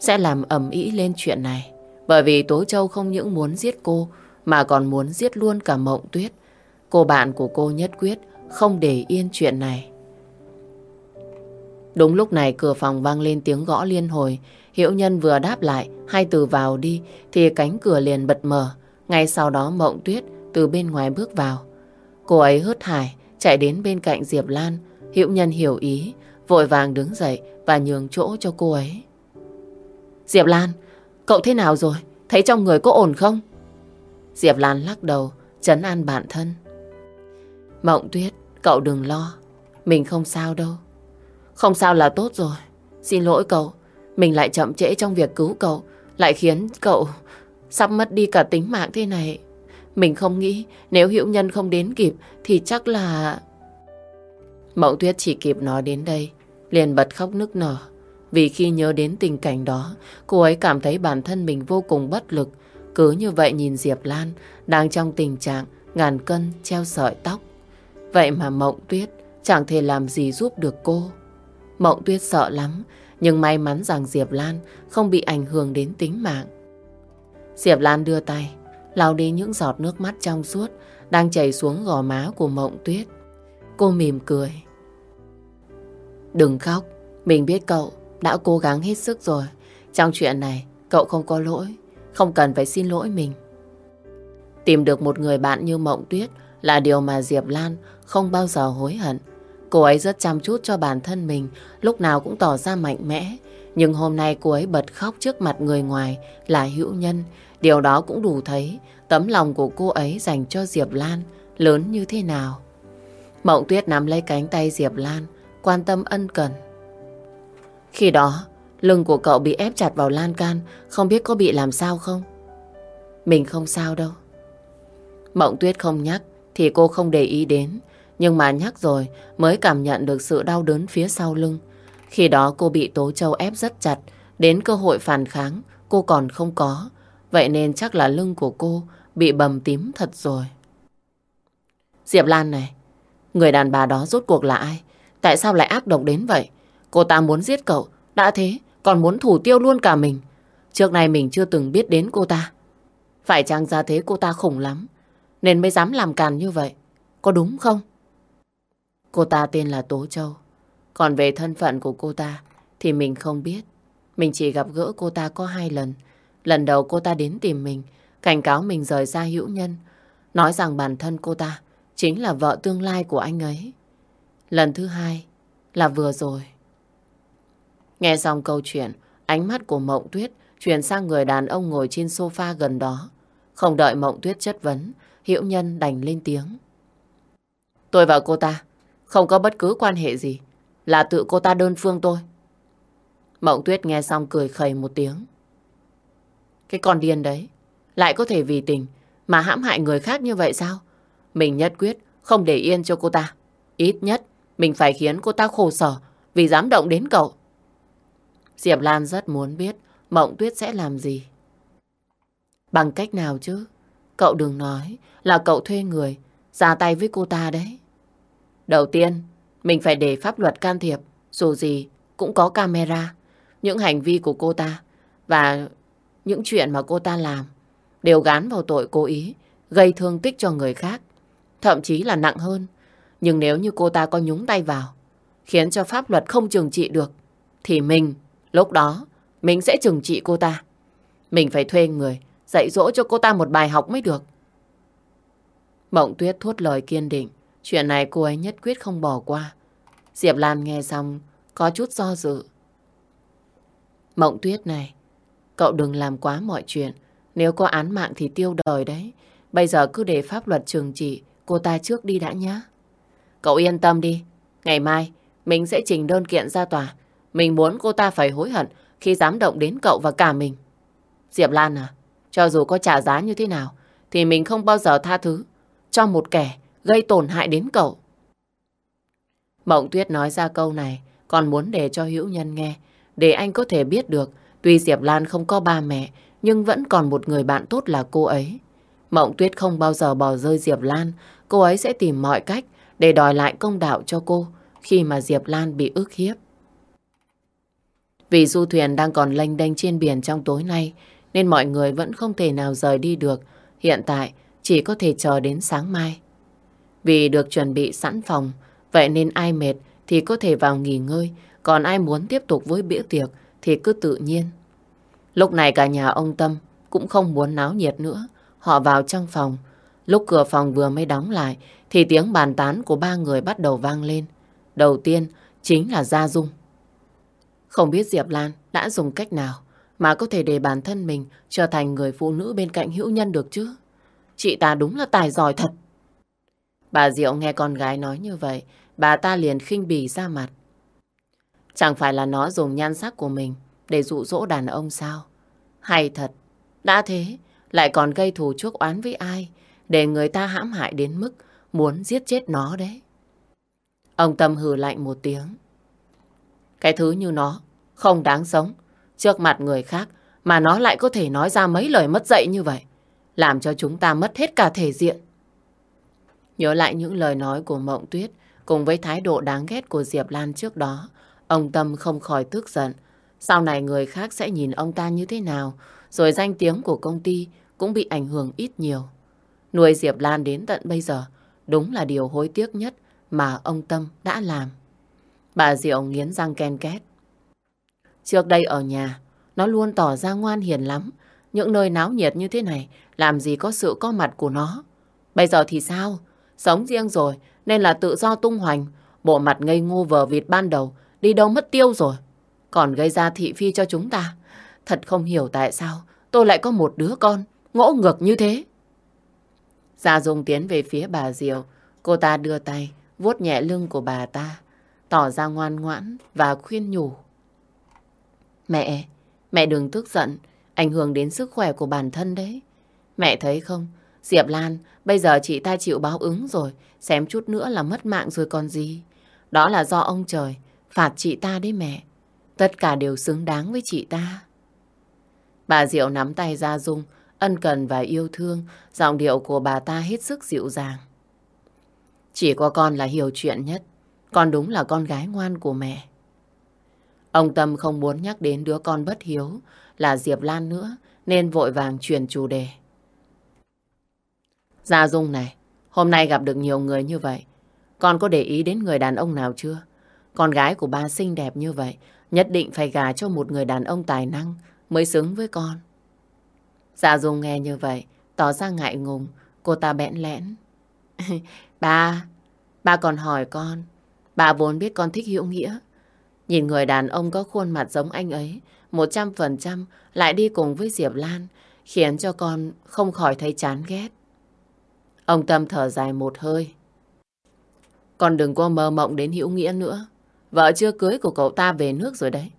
sẽ làm ầm ĩ lên chuyện này. Bởi vì Tố Châu không những muốn giết cô, mà còn muốn giết luôn cả Mộng Tuyết. Cô bạn của cô nhất quyết không để yên chuyện này. Đúng lúc này, cửa phòng vang lên tiếng gõ liên hồi. Hiệu nhân vừa đáp lại hai từ vào đi thì cánh cửa liền bật mở. Ngay sau đó Mộng Tuyết từ bên ngoài bước vào. Cô ấy hớt hải chạy đến bên cạnh Diệp Lan. Hiệu nhân hiểu ý, vội vàng đứng dậy và nhường chỗ cho cô ấy. Diệp Lan, cậu thế nào rồi? Thấy trong người có ổn không? Diệp Lan lắc đầu, chấn an bản thân. Mộng Tuyết, cậu đừng lo. Mình không sao đâu. Không sao là tốt rồi. Xin lỗi cậu. Mình lại chậm trễ trong việc cứu cậu. Lại khiến cậu sắp mất đi cả tính mạng thế này. Mình không nghĩ nếu Hữu Nhân không đến kịp thì chắc là... Mộng Tuyết chỉ kịp nói đến đây. Liền bật khóc nức nở. Vì khi nhớ đến tình cảnh đó, cô ấy cảm thấy bản thân mình vô cùng bất lực. Cứ như vậy nhìn Diệp Lan đang trong tình trạng ngàn cân treo sợi tóc. Vậy mà Mộng Tuyết chẳng thể làm gì giúp được cô. Mộng Tuyết sợ lắm, nhưng may mắn rằng Diệp Lan không bị ảnh hưởng đến tính mạng. Diệp Lan đưa tay, lau đi những giọt nước mắt trong suốt đang chảy xuống gò má của Mộng Tuyết. Cô mỉm cười. Đừng khóc, mình biết cậu đã cố gắng hết sức rồi. Trong chuyện này, cậu không có lỗi, không cần phải xin lỗi mình. Tìm được một người bạn như Mộng Tuyết là điều mà Diệp Lan không bao giờ hối hận. Cô ấy rất chăm chút cho bản thân mình, lúc nào cũng tỏ ra mạnh mẽ. Nhưng hôm nay cô ấy bật khóc trước mặt người ngoài là hữu nhân. Điều đó cũng đủ thấy tấm lòng của cô ấy dành cho Diệp Lan lớn như thế nào. Mộng Tuyết nắm lấy cánh tay Diệp Lan, quan tâm ân cần. Khi đó, lưng của cậu bị ép chặt vào lan can, không biết có bị làm sao không? Mình không sao đâu. Mộng Tuyết không nhắc, thì cô không để ý đến. Nhưng mà nhắc rồi mới cảm nhận được sự đau đớn phía sau lưng. Khi đó cô bị Tố Châu ép rất chặt, đến cơ hội phản kháng cô còn không có. Vậy nên chắc là lưng của cô bị bầm tím thật rồi. Diệp Lan này, người đàn bà đó rốt cuộc là ai? Tại sao lại ác độc đến vậy? Cô ta muốn giết cậu, đã thế còn muốn thủ tiêu luôn cả mình. Trước này mình chưa từng biết đến cô ta. Phải chăng ra thế cô ta khủng lắm, nên mới dám làm càn như vậy. Có đúng không? Cô ta tên là Tố Châu. Còn về thân phận của cô ta thì mình không biết. Mình chỉ gặp gỡ cô ta có hai lần. Lần đầu cô ta đến tìm mình, cảnh cáo mình rời xa hữu nhân, nói rằng bản thân cô ta chính là vợ tương lai của anh ấy. Lần thứ hai là vừa rồi. Nghe xong câu chuyện, ánh mắt của Mộng Tuyết chuyển sang người đàn ông ngồi trên sofa gần đó. Không đợi Mộng Tuyết chất vấn, Hữu Nhân đành lên tiếng. Tôi và cô ta không có bất cứ quan hệ gì. Là tự cô ta đơn phương tôi. Mộng Tuyết nghe xong cười khẩy một tiếng. Cái con điên đấy, lại có thể vì tình mà hãm hại người khác như vậy sao? Mình nhất quyết không để yên cho cô ta. Ít nhất mình phải khiến cô ta khổ sở vì dám động đến cậu. Diệp Lan rất muốn biết Mộng Tuyết sẽ làm gì. Bằng cách nào chứ? Cậu đừng nói là cậu thuê người ra tay với cô ta đấy. Đầu tiên, mình phải để pháp luật can thiệp. Dù gì, cũng có camera. Những hành vi của cô ta và những chuyện mà cô ta làm đều gán vào tội cố ý, gây thương tích cho người khác. Thậm chí là nặng hơn. Nhưng nếu như cô ta có nhúng tay vào, khiến cho pháp luật không trừng trị được, thì mình, lúc đó, mình sẽ trừng trị cô ta. Mình phải thuê người, dạy dỗ cho cô ta một bài học mới được. Mộng Tuyết thốt lời kiên định. Chuyện này cô ấy nhất quyết không bỏ qua. Diệp Lan nghe xong, có chút do dự. Mộng Tuyết này, cậu đừng làm quá mọi chuyện. Nếu có án mạng thì tiêu đời đấy. Bây giờ cứ để pháp luật trừng trị cô ta trước đi đã nhá. Cậu yên tâm đi. Ngày mai, mình sẽ trình đơn kiện ra tòa. Mình muốn cô ta phải hối hận khi dám động đến cậu và cả mình. Diệp Lan à, cho dù có trả giá như thế nào, thì mình không bao giờ tha thứ cho một kẻ gây tổn hại đến cậu. Mộng Tuyết nói ra câu này còn muốn để cho Hữu Nhân nghe, để anh có thể biết được tuy Diệp Lan không có ba mẹ, nhưng vẫn còn một người bạn tốt là cô ấy. Mộng Tuyết không bao giờ bỏ rơi Diệp Lan, cô ấy sẽ tìm mọi cách để đòi lại công đạo cho cô khi mà Diệp Lan bị ức hiếp. Vì du thuyền đang còn lênh đênh trên biển trong tối nay, nên mọi người vẫn không thể nào rời đi được. Hiện tại, chỉ có thể chờ đến sáng mai. Vì được chuẩn bị sẵn phòng, vậy nên ai mệt thì có thể vào nghỉ ngơi, còn ai muốn tiếp tục với bữa tiệc thì cứ tự nhiên. Lúc này cả nhà ông Tâm cũng không muốn náo nhiệt nữa. Họ vào trong phòng. Lúc cửa phòng vừa mới đóng lại thì tiếng bàn tán của ba người bắt đầu vang lên. Đầu tiên chính là Gia Dung. Không biết Diệp Lan đã dùng cách nào mà có thể để bản thân mình trở thành người phụ nữ bên cạnh hữu nhân được chứ? Chị ta đúng là tài giỏi thật. Bà Diệu nghe con gái nói như vậy, bà ta liền khinh bỉ ra mặt. Chẳng phải là nó dùng nhan sắc của mình để dụ dỗ đàn ông sao? Hay thật, đã thế, lại còn gây thù chuốc oán với ai, để người ta hãm hại đến mức muốn giết chết nó đấy. Ông Tâm hừ lạnh một tiếng. Cái thứ như nó, không đáng sống. Trước mặt người khác mà nó lại có thể nói ra mấy lời mất dạy như vậy. Làm cho chúng ta mất hết cả thể diện. Nhớ lại những lời nói của Mộng Tuyết cùng với thái độ đáng ghét của Diệp Lan trước đó, ông Tâm không khỏi tức giận. Sau này người khác sẽ nhìn ông ta như thế nào, rồi danh tiếng của công ty cũng bị ảnh hưởng ít nhiều. Nuôi Diệp Lan đến tận bây giờ đúng là điều hối tiếc nhất mà ông Tâm đã làm. Bà Diệu nghiến răng ken két. Trước đây ở nhà, nó luôn tỏ ra ngoan hiền lắm. Những nơi náo nhiệt như thế này, làm gì có sự có mặt của nó. Bây giờ thì sao? Sống riêng rồi, nên là tự do tung hoành. Bộ mặt ngây ngô vờ vịt ban đầu, đi đâu mất tiêu rồi. Còn gây ra thị phi cho chúng ta. Thật không hiểu tại sao tôi lại có một đứa con ngỗ ngược như thế. Gia Dung tiến về phía bà Diệu. Cô ta đưa tay, vuốt nhẹ lưng của bà ta, tỏ ra ngoan ngoãn và khuyên nhủ. Mẹ, mẹ đừng tức giận, ảnh hưởng đến sức khỏe của bản thân đấy. Mẹ thấy không, Diệp Lan, bây giờ chị ta chịu báo ứng rồi, xém chút nữa là mất mạng rồi còn gì. Đó là do ông trời, phạt chị ta đấy mẹ. Tất cả đều xứng đáng với chị ta. Bà Diệu nắm tay Gia Dung, ân cần và yêu thương, giọng điệu của bà ta hết sức dịu dàng. Chỉ có con là hiểu chuyện nhất, con đúng là con gái ngoan của mẹ. Ông Tâm không muốn nhắc đến đứa con bất hiếu là Diệp Lan nữa, nên vội vàng chuyển chủ đề. Gia Dung này, hôm nay gặp được nhiều người như vậy, con có để ý đến người đàn ông nào chưa? Con gái của ba xinh đẹp như vậy, nhất định phải gả cho một người đàn ông tài năng mới xứng với con. Gia Dung nghe như vậy, tỏ ra ngại ngùng, cô ta bẽn lẽn. ba, ba còn hỏi con, bà vốn biết con thích Hữu Nghĩa, Nhìn người đàn ông có khuôn mặt giống anh ấy, một trăm phần trăm lại đi cùng với Diệp Lan, khiến cho con không khỏi thấy chán ghét. Ông Tâm thở dài một hơi. Con đừng có mơ mộng đến hữu nghĩa nữa. Vợ chưa cưới của cậu ta về nước rồi đấy.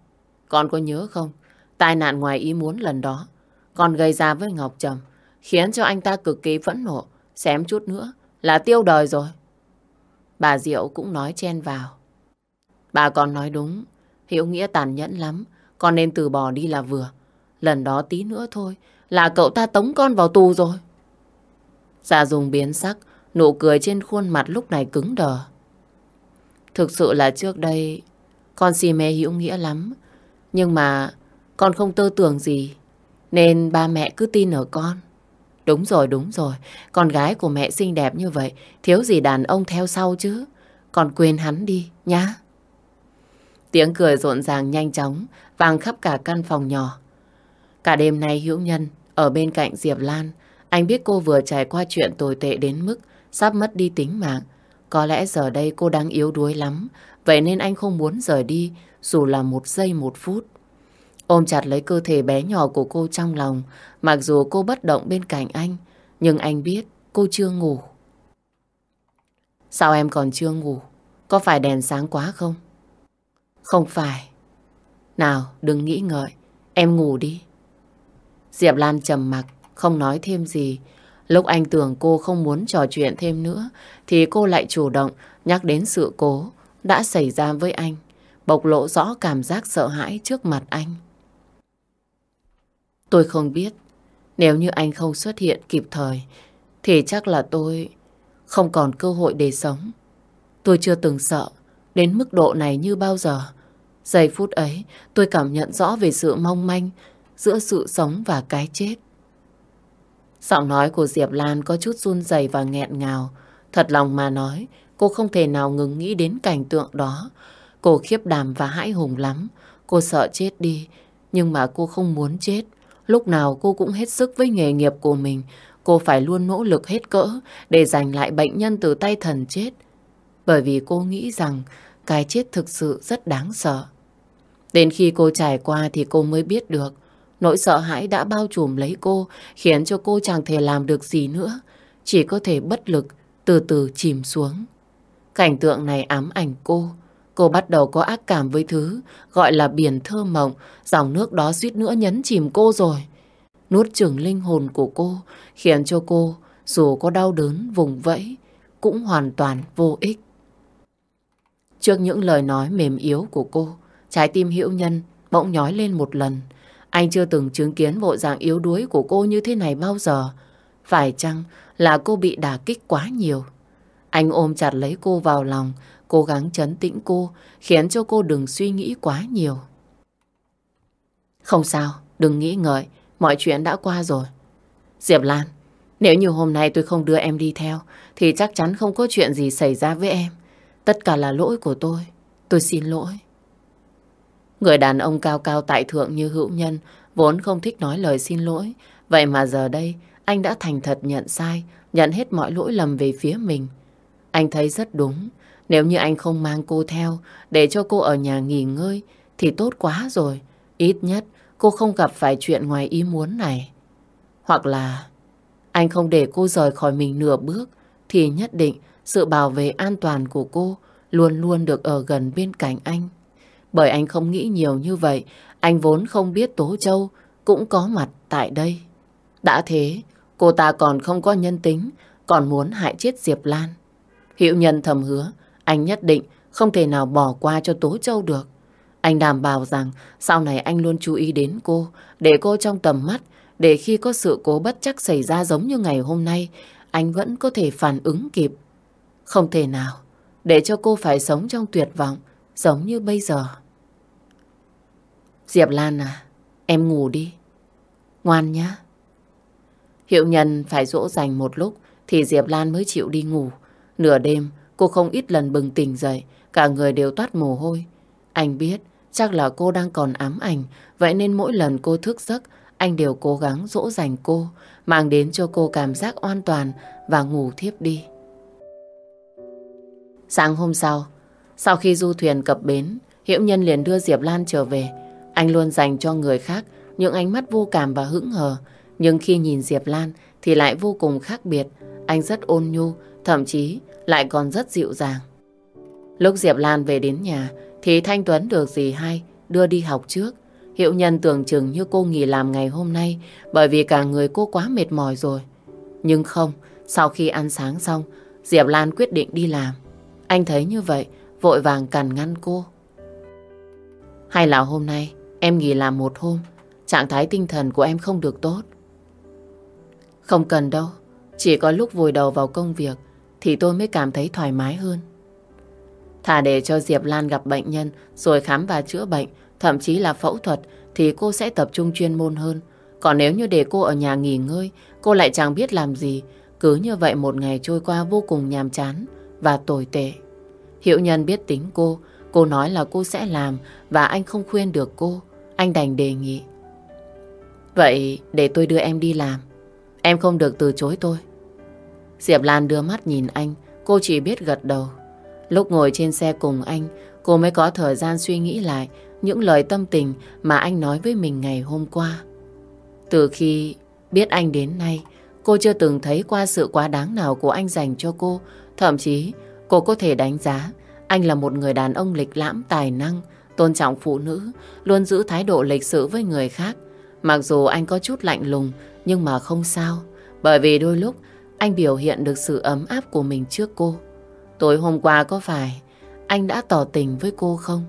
Con có nhớ không? Tai nạn ngoài ý muốn lần đó. Con gây ra với Ngọc Trầm, khiến cho anh ta cực kỳ phẫn nộ. Xém chút nữa là tiêu đời rồi. Bà Diệu cũng nói chen vào. Bà còn nói đúng, Hiểu Nghĩa tàn nhẫn lắm, con nên từ bỏ đi là vừa. Lần đó tí nữa thôi, là cậu ta tống con vào tù rồi. Dạ dùng biến sắc, nụ cười trên khuôn mặt lúc này cứng đờ. Thực sự là trước đây, con si mê hữu Nghĩa lắm. Nhưng mà con không tơ tưởng gì, nên ba mẹ cứ tin ở con. Đúng rồi, đúng rồi. Con gái của mẹ xinh đẹp như vậy, thiếu gì đàn ông theo sau chứ. Con quên hắn đi, nhá. Tiếng cười rộn ràng nhanh chóng, vang khắp cả căn phòng nhỏ. Cả đêm nay Hữu Nhân ở bên cạnh Diệp Lan, anh biết cô vừa trải qua chuyện tồi tệ đến mức sắp mất đi tính mạng. Có lẽ giờ đây cô đang yếu đuối lắm, vậy nên anh không muốn rời đi dù là một giây một phút. Ôm chặt lấy cơ thể bé nhỏ của cô trong lòng, mặc dù cô bất động bên cạnh anh, nhưng anh biết cô chưa ngủ. Sao em còn chưa ngủ? Có phải đèn sáng quá không? Không phải. Nào, đừng nghĩ ngợi. Em ngủ đi. Diệp Lan trầm mặc, không nói thêm gì. Lúc anh tưởng cô không muốn trò chuyện thêm nữa, thì cô lại chủ động nhắc đến sự cố đã xảy ra với anh, bộc lộ rõ cảm giác sợ hãi trước mặt anh. Tôi không biết, nếu như anh không xuất hiện kịp thời, thì chắc là tôi không còn cơ hội để sống. Tôi chưa từng sợ đến mức độ này như bao giờ. Giây phút ấy, tôi cảm nhận rõ về sự mong manh giữa sự sống và cái chết. Giọng nói của Diệp Lan có chút run rẩy và nghẹn ngào. Thật lòng mà nói, cô không thể nào ngừng nghĩ đến cảnh tượng đó. Cô khiếp đảm và hãi hùng lắm. Cô sợ chết đi, nhưng mà cô không muốn chết. Lúc nào cô cũng hết sức với nghề nghiệp của mình. Cô phải luôn nỗ lực hết cỡ để giành lại bệnh nhân từ tay thần chết. Bởi vì cô nghĩ rằng cái chết thực sự rất đáng sợ. Đến khi cô trải qua thì cô mới biết được nỗi sợ hãi đã bao trùm lấy cô khiến cho cô chẳng thể làm được gì nữa. Chỉ có thể bất lực từ từ chìm xuống. Cảnh tượng này ám ảnh cô. Cô bắt đầu có ác cảm với thứ gọi là biển thơ mộng. Dòng nước đó suýt nữa nhấn chìm cô rồi. Nuốt chửng linh hồn của cô khiến cho cô dù có đau đớn vùng vẫy cũng hoàn toàn vô ích. Trước những lời nói mềm yếu của cô, trái tim hữu nhân bỗng nhói lên một lần. Anh chưa từng chứng kiến bộ dạng yếu đuối của cô như thế này bao giờ. Phải chăng là cô bị đả kích quá nhiều? Anh ôm chặt lấy cô vào lòng, cố gắng chấn tĩnh cô, khiến cho cô đừng suy nghĩ quá nhiều. Không sao, đừng nghĩ ngợi, mọi chuyện đã qua rồi. Diệp Lan, nếu như hôm nay tôi không đưa em đi theo, thì chắc chắn không có chuyện gì xảy ra với em. Tất cả là lỗi của tôi. Tôi xin lỗi. Người đàn ông cao cao tại thượng như hữu nhân vốn không thích nói lời xin lỗi. Vậy mà giờ đây anh đã thành thật nhận sai, nhận hết mọi lỗi lầm về phía mình. Anh thấy rất đúng. Nếu như anh không mang cô theo để cho cô ở nhà nghỉ ngơi thì tốt quá rồi. Ít nhất cô không gặp phải chuyện ngoài ý muốn này. Hoặc là anh không để cô rời khỏi mình nửa bước thì nhất định sự bảo vệ an toàn của cô luôn luôn được ở gần bên cạnh anh. Bởi anh không nghĩ nhiều như vậy, anh vốn không biết Tố Châu cũng có mặt tại đây. Đã thế, cô ta còn không có nhân tính, còn muốn hại chết Diệp Lan. Hiệu nhân thầm hứa, anh nhất định không thể nào bỏ qua cho Tố Châu được. Anh đảm bảo rằng sau này anh luôn chú ý đến cô, để cô trong tầm mắt, để khi có sự cố bất chắc xảy ra giống như ngày hôm nay, anh vẫn có thể phản ứng kịp. Không thể nào để cho cô phải sống trong tuyệt vọng giống như bây giờ. Diệp Lan à, em ngủ đi. Ngoan nhá. Hiệu nhân phải dỗ dành một lúc thì Diệp Lan mới chịu đi ngủ. Nửa đêm, cô không ít lần bừng tỉnh dậy, cả người đều toát mồ hôi. Anh biết, chắc là cô đang còn ám ảnh, vậy nên mỗi lần cô thức giấc, anh đều cố gắng dỗ dành cô, mang đến cho cô cảm giác an toàn và ngủ thiếp đi. Sáng hôm sau, sau khi du thuyền cập bến, Hiệu Nhân liền đưa Diệp Lan trở về. Anh luôn dành cho người khác những ánh mắt vô cảm và hững hờ. Nhưng khi nhìn Diệp Lan thì lại vô cùng khác biệt. Anh rất ôn nhu, thậm chí lại còn rất dịu dàng. Lúc Diệp Lan về đến nhà thì Thanh Tuấn được dì hai đưa đi học trước. Hiệu nhân tưởng chừng như cô nghỉ làm ngày hôm nay bởi vì cả người cô quá mệt mỏi rồi. Nhưng không, sau khi ăn sáng xong, Diệp Lan quyết định đi làm. Anh thấy như vậy, vội vàng cằn ngăn cô. Hay là hôm nay em nghỉ làm một hôm, trạng thái tinh thần của em không được tốt. Không cần đâu, chỉ có lúc vùi đầu vào công việc thì tôi mới cảm thấy thoải mái hơn. Thà để cho Diệp Lan gặp bệnh nhân rồi khám và chữa bệnh, thậm chí là phẫu thuật thì cô sẽ tập trung chuyên môn hơn. Còn nếu như để cô ở nhà nghỉ ngơi, cô lại chẳng biết làm gì. Cứ như vậy một ngày trôi qua vô cùng nhàm chán và tồi tệ. Hiệu nhân biết tính cô, cô nói là cô sẽ làm và anh không khuyên được cô. Anh đành đề nghị. Vậy để tôi đưa em đi làm. Em không được từ chối tôi. Diệp Lan đưa mắt nhìn anh, cô chỉ biết gật đầu. Lúc ngồi trên xe cùng anh, cô mới có thời gian suy nghĩ lại những lời tâm tình mà anh nói với mình ngày hôm qua. Từ khi biết anh đến nay, cô chưa từng thấy qua sự quá đáng nào của anh dành cho cô. Thậm chí, cô có thể đánh giá anh là một người đàn ông lịch lãm, tài năng, tôn trọng phụ nữ, luôn giữ thái độ lịch sự với người khác. Mặc dù anh có chút lạnh lùng, nhưng mà không sao. Bởi vì đôi lúc anh biểu hiện được sự ấm áp của mình trước cô. Tối hôm qua có phải anh đã tỏ tình với cô không?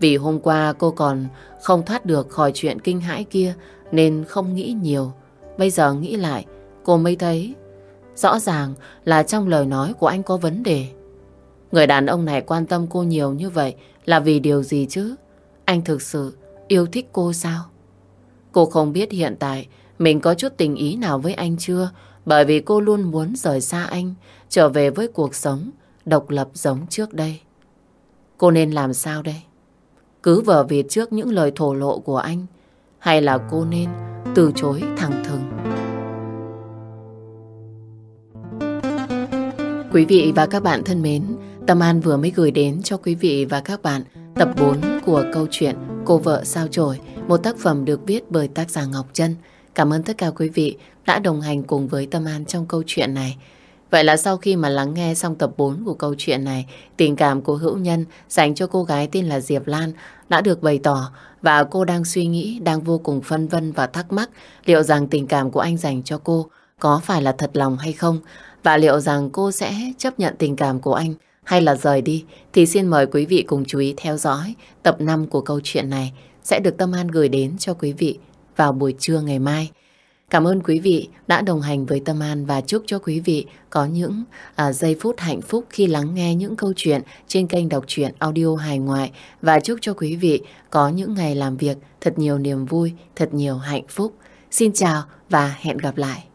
Vì hôm qua cô còn không thoát được khỏi chuyện kinh hãi kia nên không nghĩ nhiều. Bây giờ nghĩ lại, cô mới thấy rõ ràng là trong lời nói của anh có vấn đề. Người đàn ông này quan tâm cô nhiều như vậy là vì điều gì chứ? Anh thực sự yêu thích cô sao? Cô không biết hiện tại mình có chút tình ý nào với anh chưa bởi vì cô luôn muốn rời xa anh trở về với cuộc sống độc lập giống trước đây. Cô nên làm sao đây? Cứ vờ việc trước những lời thổ lộ của anh hay là cô nên từ chối thẳng thừng? Quý vị và các bạn thân mến, Tâm An vừa mới gửi đến cho quý vị và các bạn tập 4 của câu chuyện Cô vợ sao chổi, một tác phẩm được viết bởi tác giả Ngọc Trân. Cảm ơn tất cả quý vị đã đồng hành cùng với Tâm An trong câu chuyện này. Vậy là sau khi mà lắng nghe xong tập 4 của câu chuyện này, tình cảm của hữu nhân dành cho cô gái tên là Diệp Lan đã được bày tỏ và cô đang suy nghĩ, đang vô cùng phân vân và thắc mắc liệu rằng tình cảm của anh dành cho cô có phải là thật lòng hay không và liệu rằng cô sẽ chấp nhận tình cảm của anh hay là rời đi thì xin mời quý vị cùng chú ý theo dõi tập 5 của câu chuyện này sẽ được Tâm An gửi đến cho quý vị vào buổi trưa ngày mai. Cảm ơn quý vị đã đồng hành với Tâm An và chúc cho quý vị có những à, giây phút hạnh phúc khi lắng nghe những câu chuyện trên kênh đọc truyện audio hài ngoại và chúc cho quý vị có những ngày làm việc thật nhiều niềm vui, thật nhiều hạnh phúc. Xin chào và hẹn gặp lại.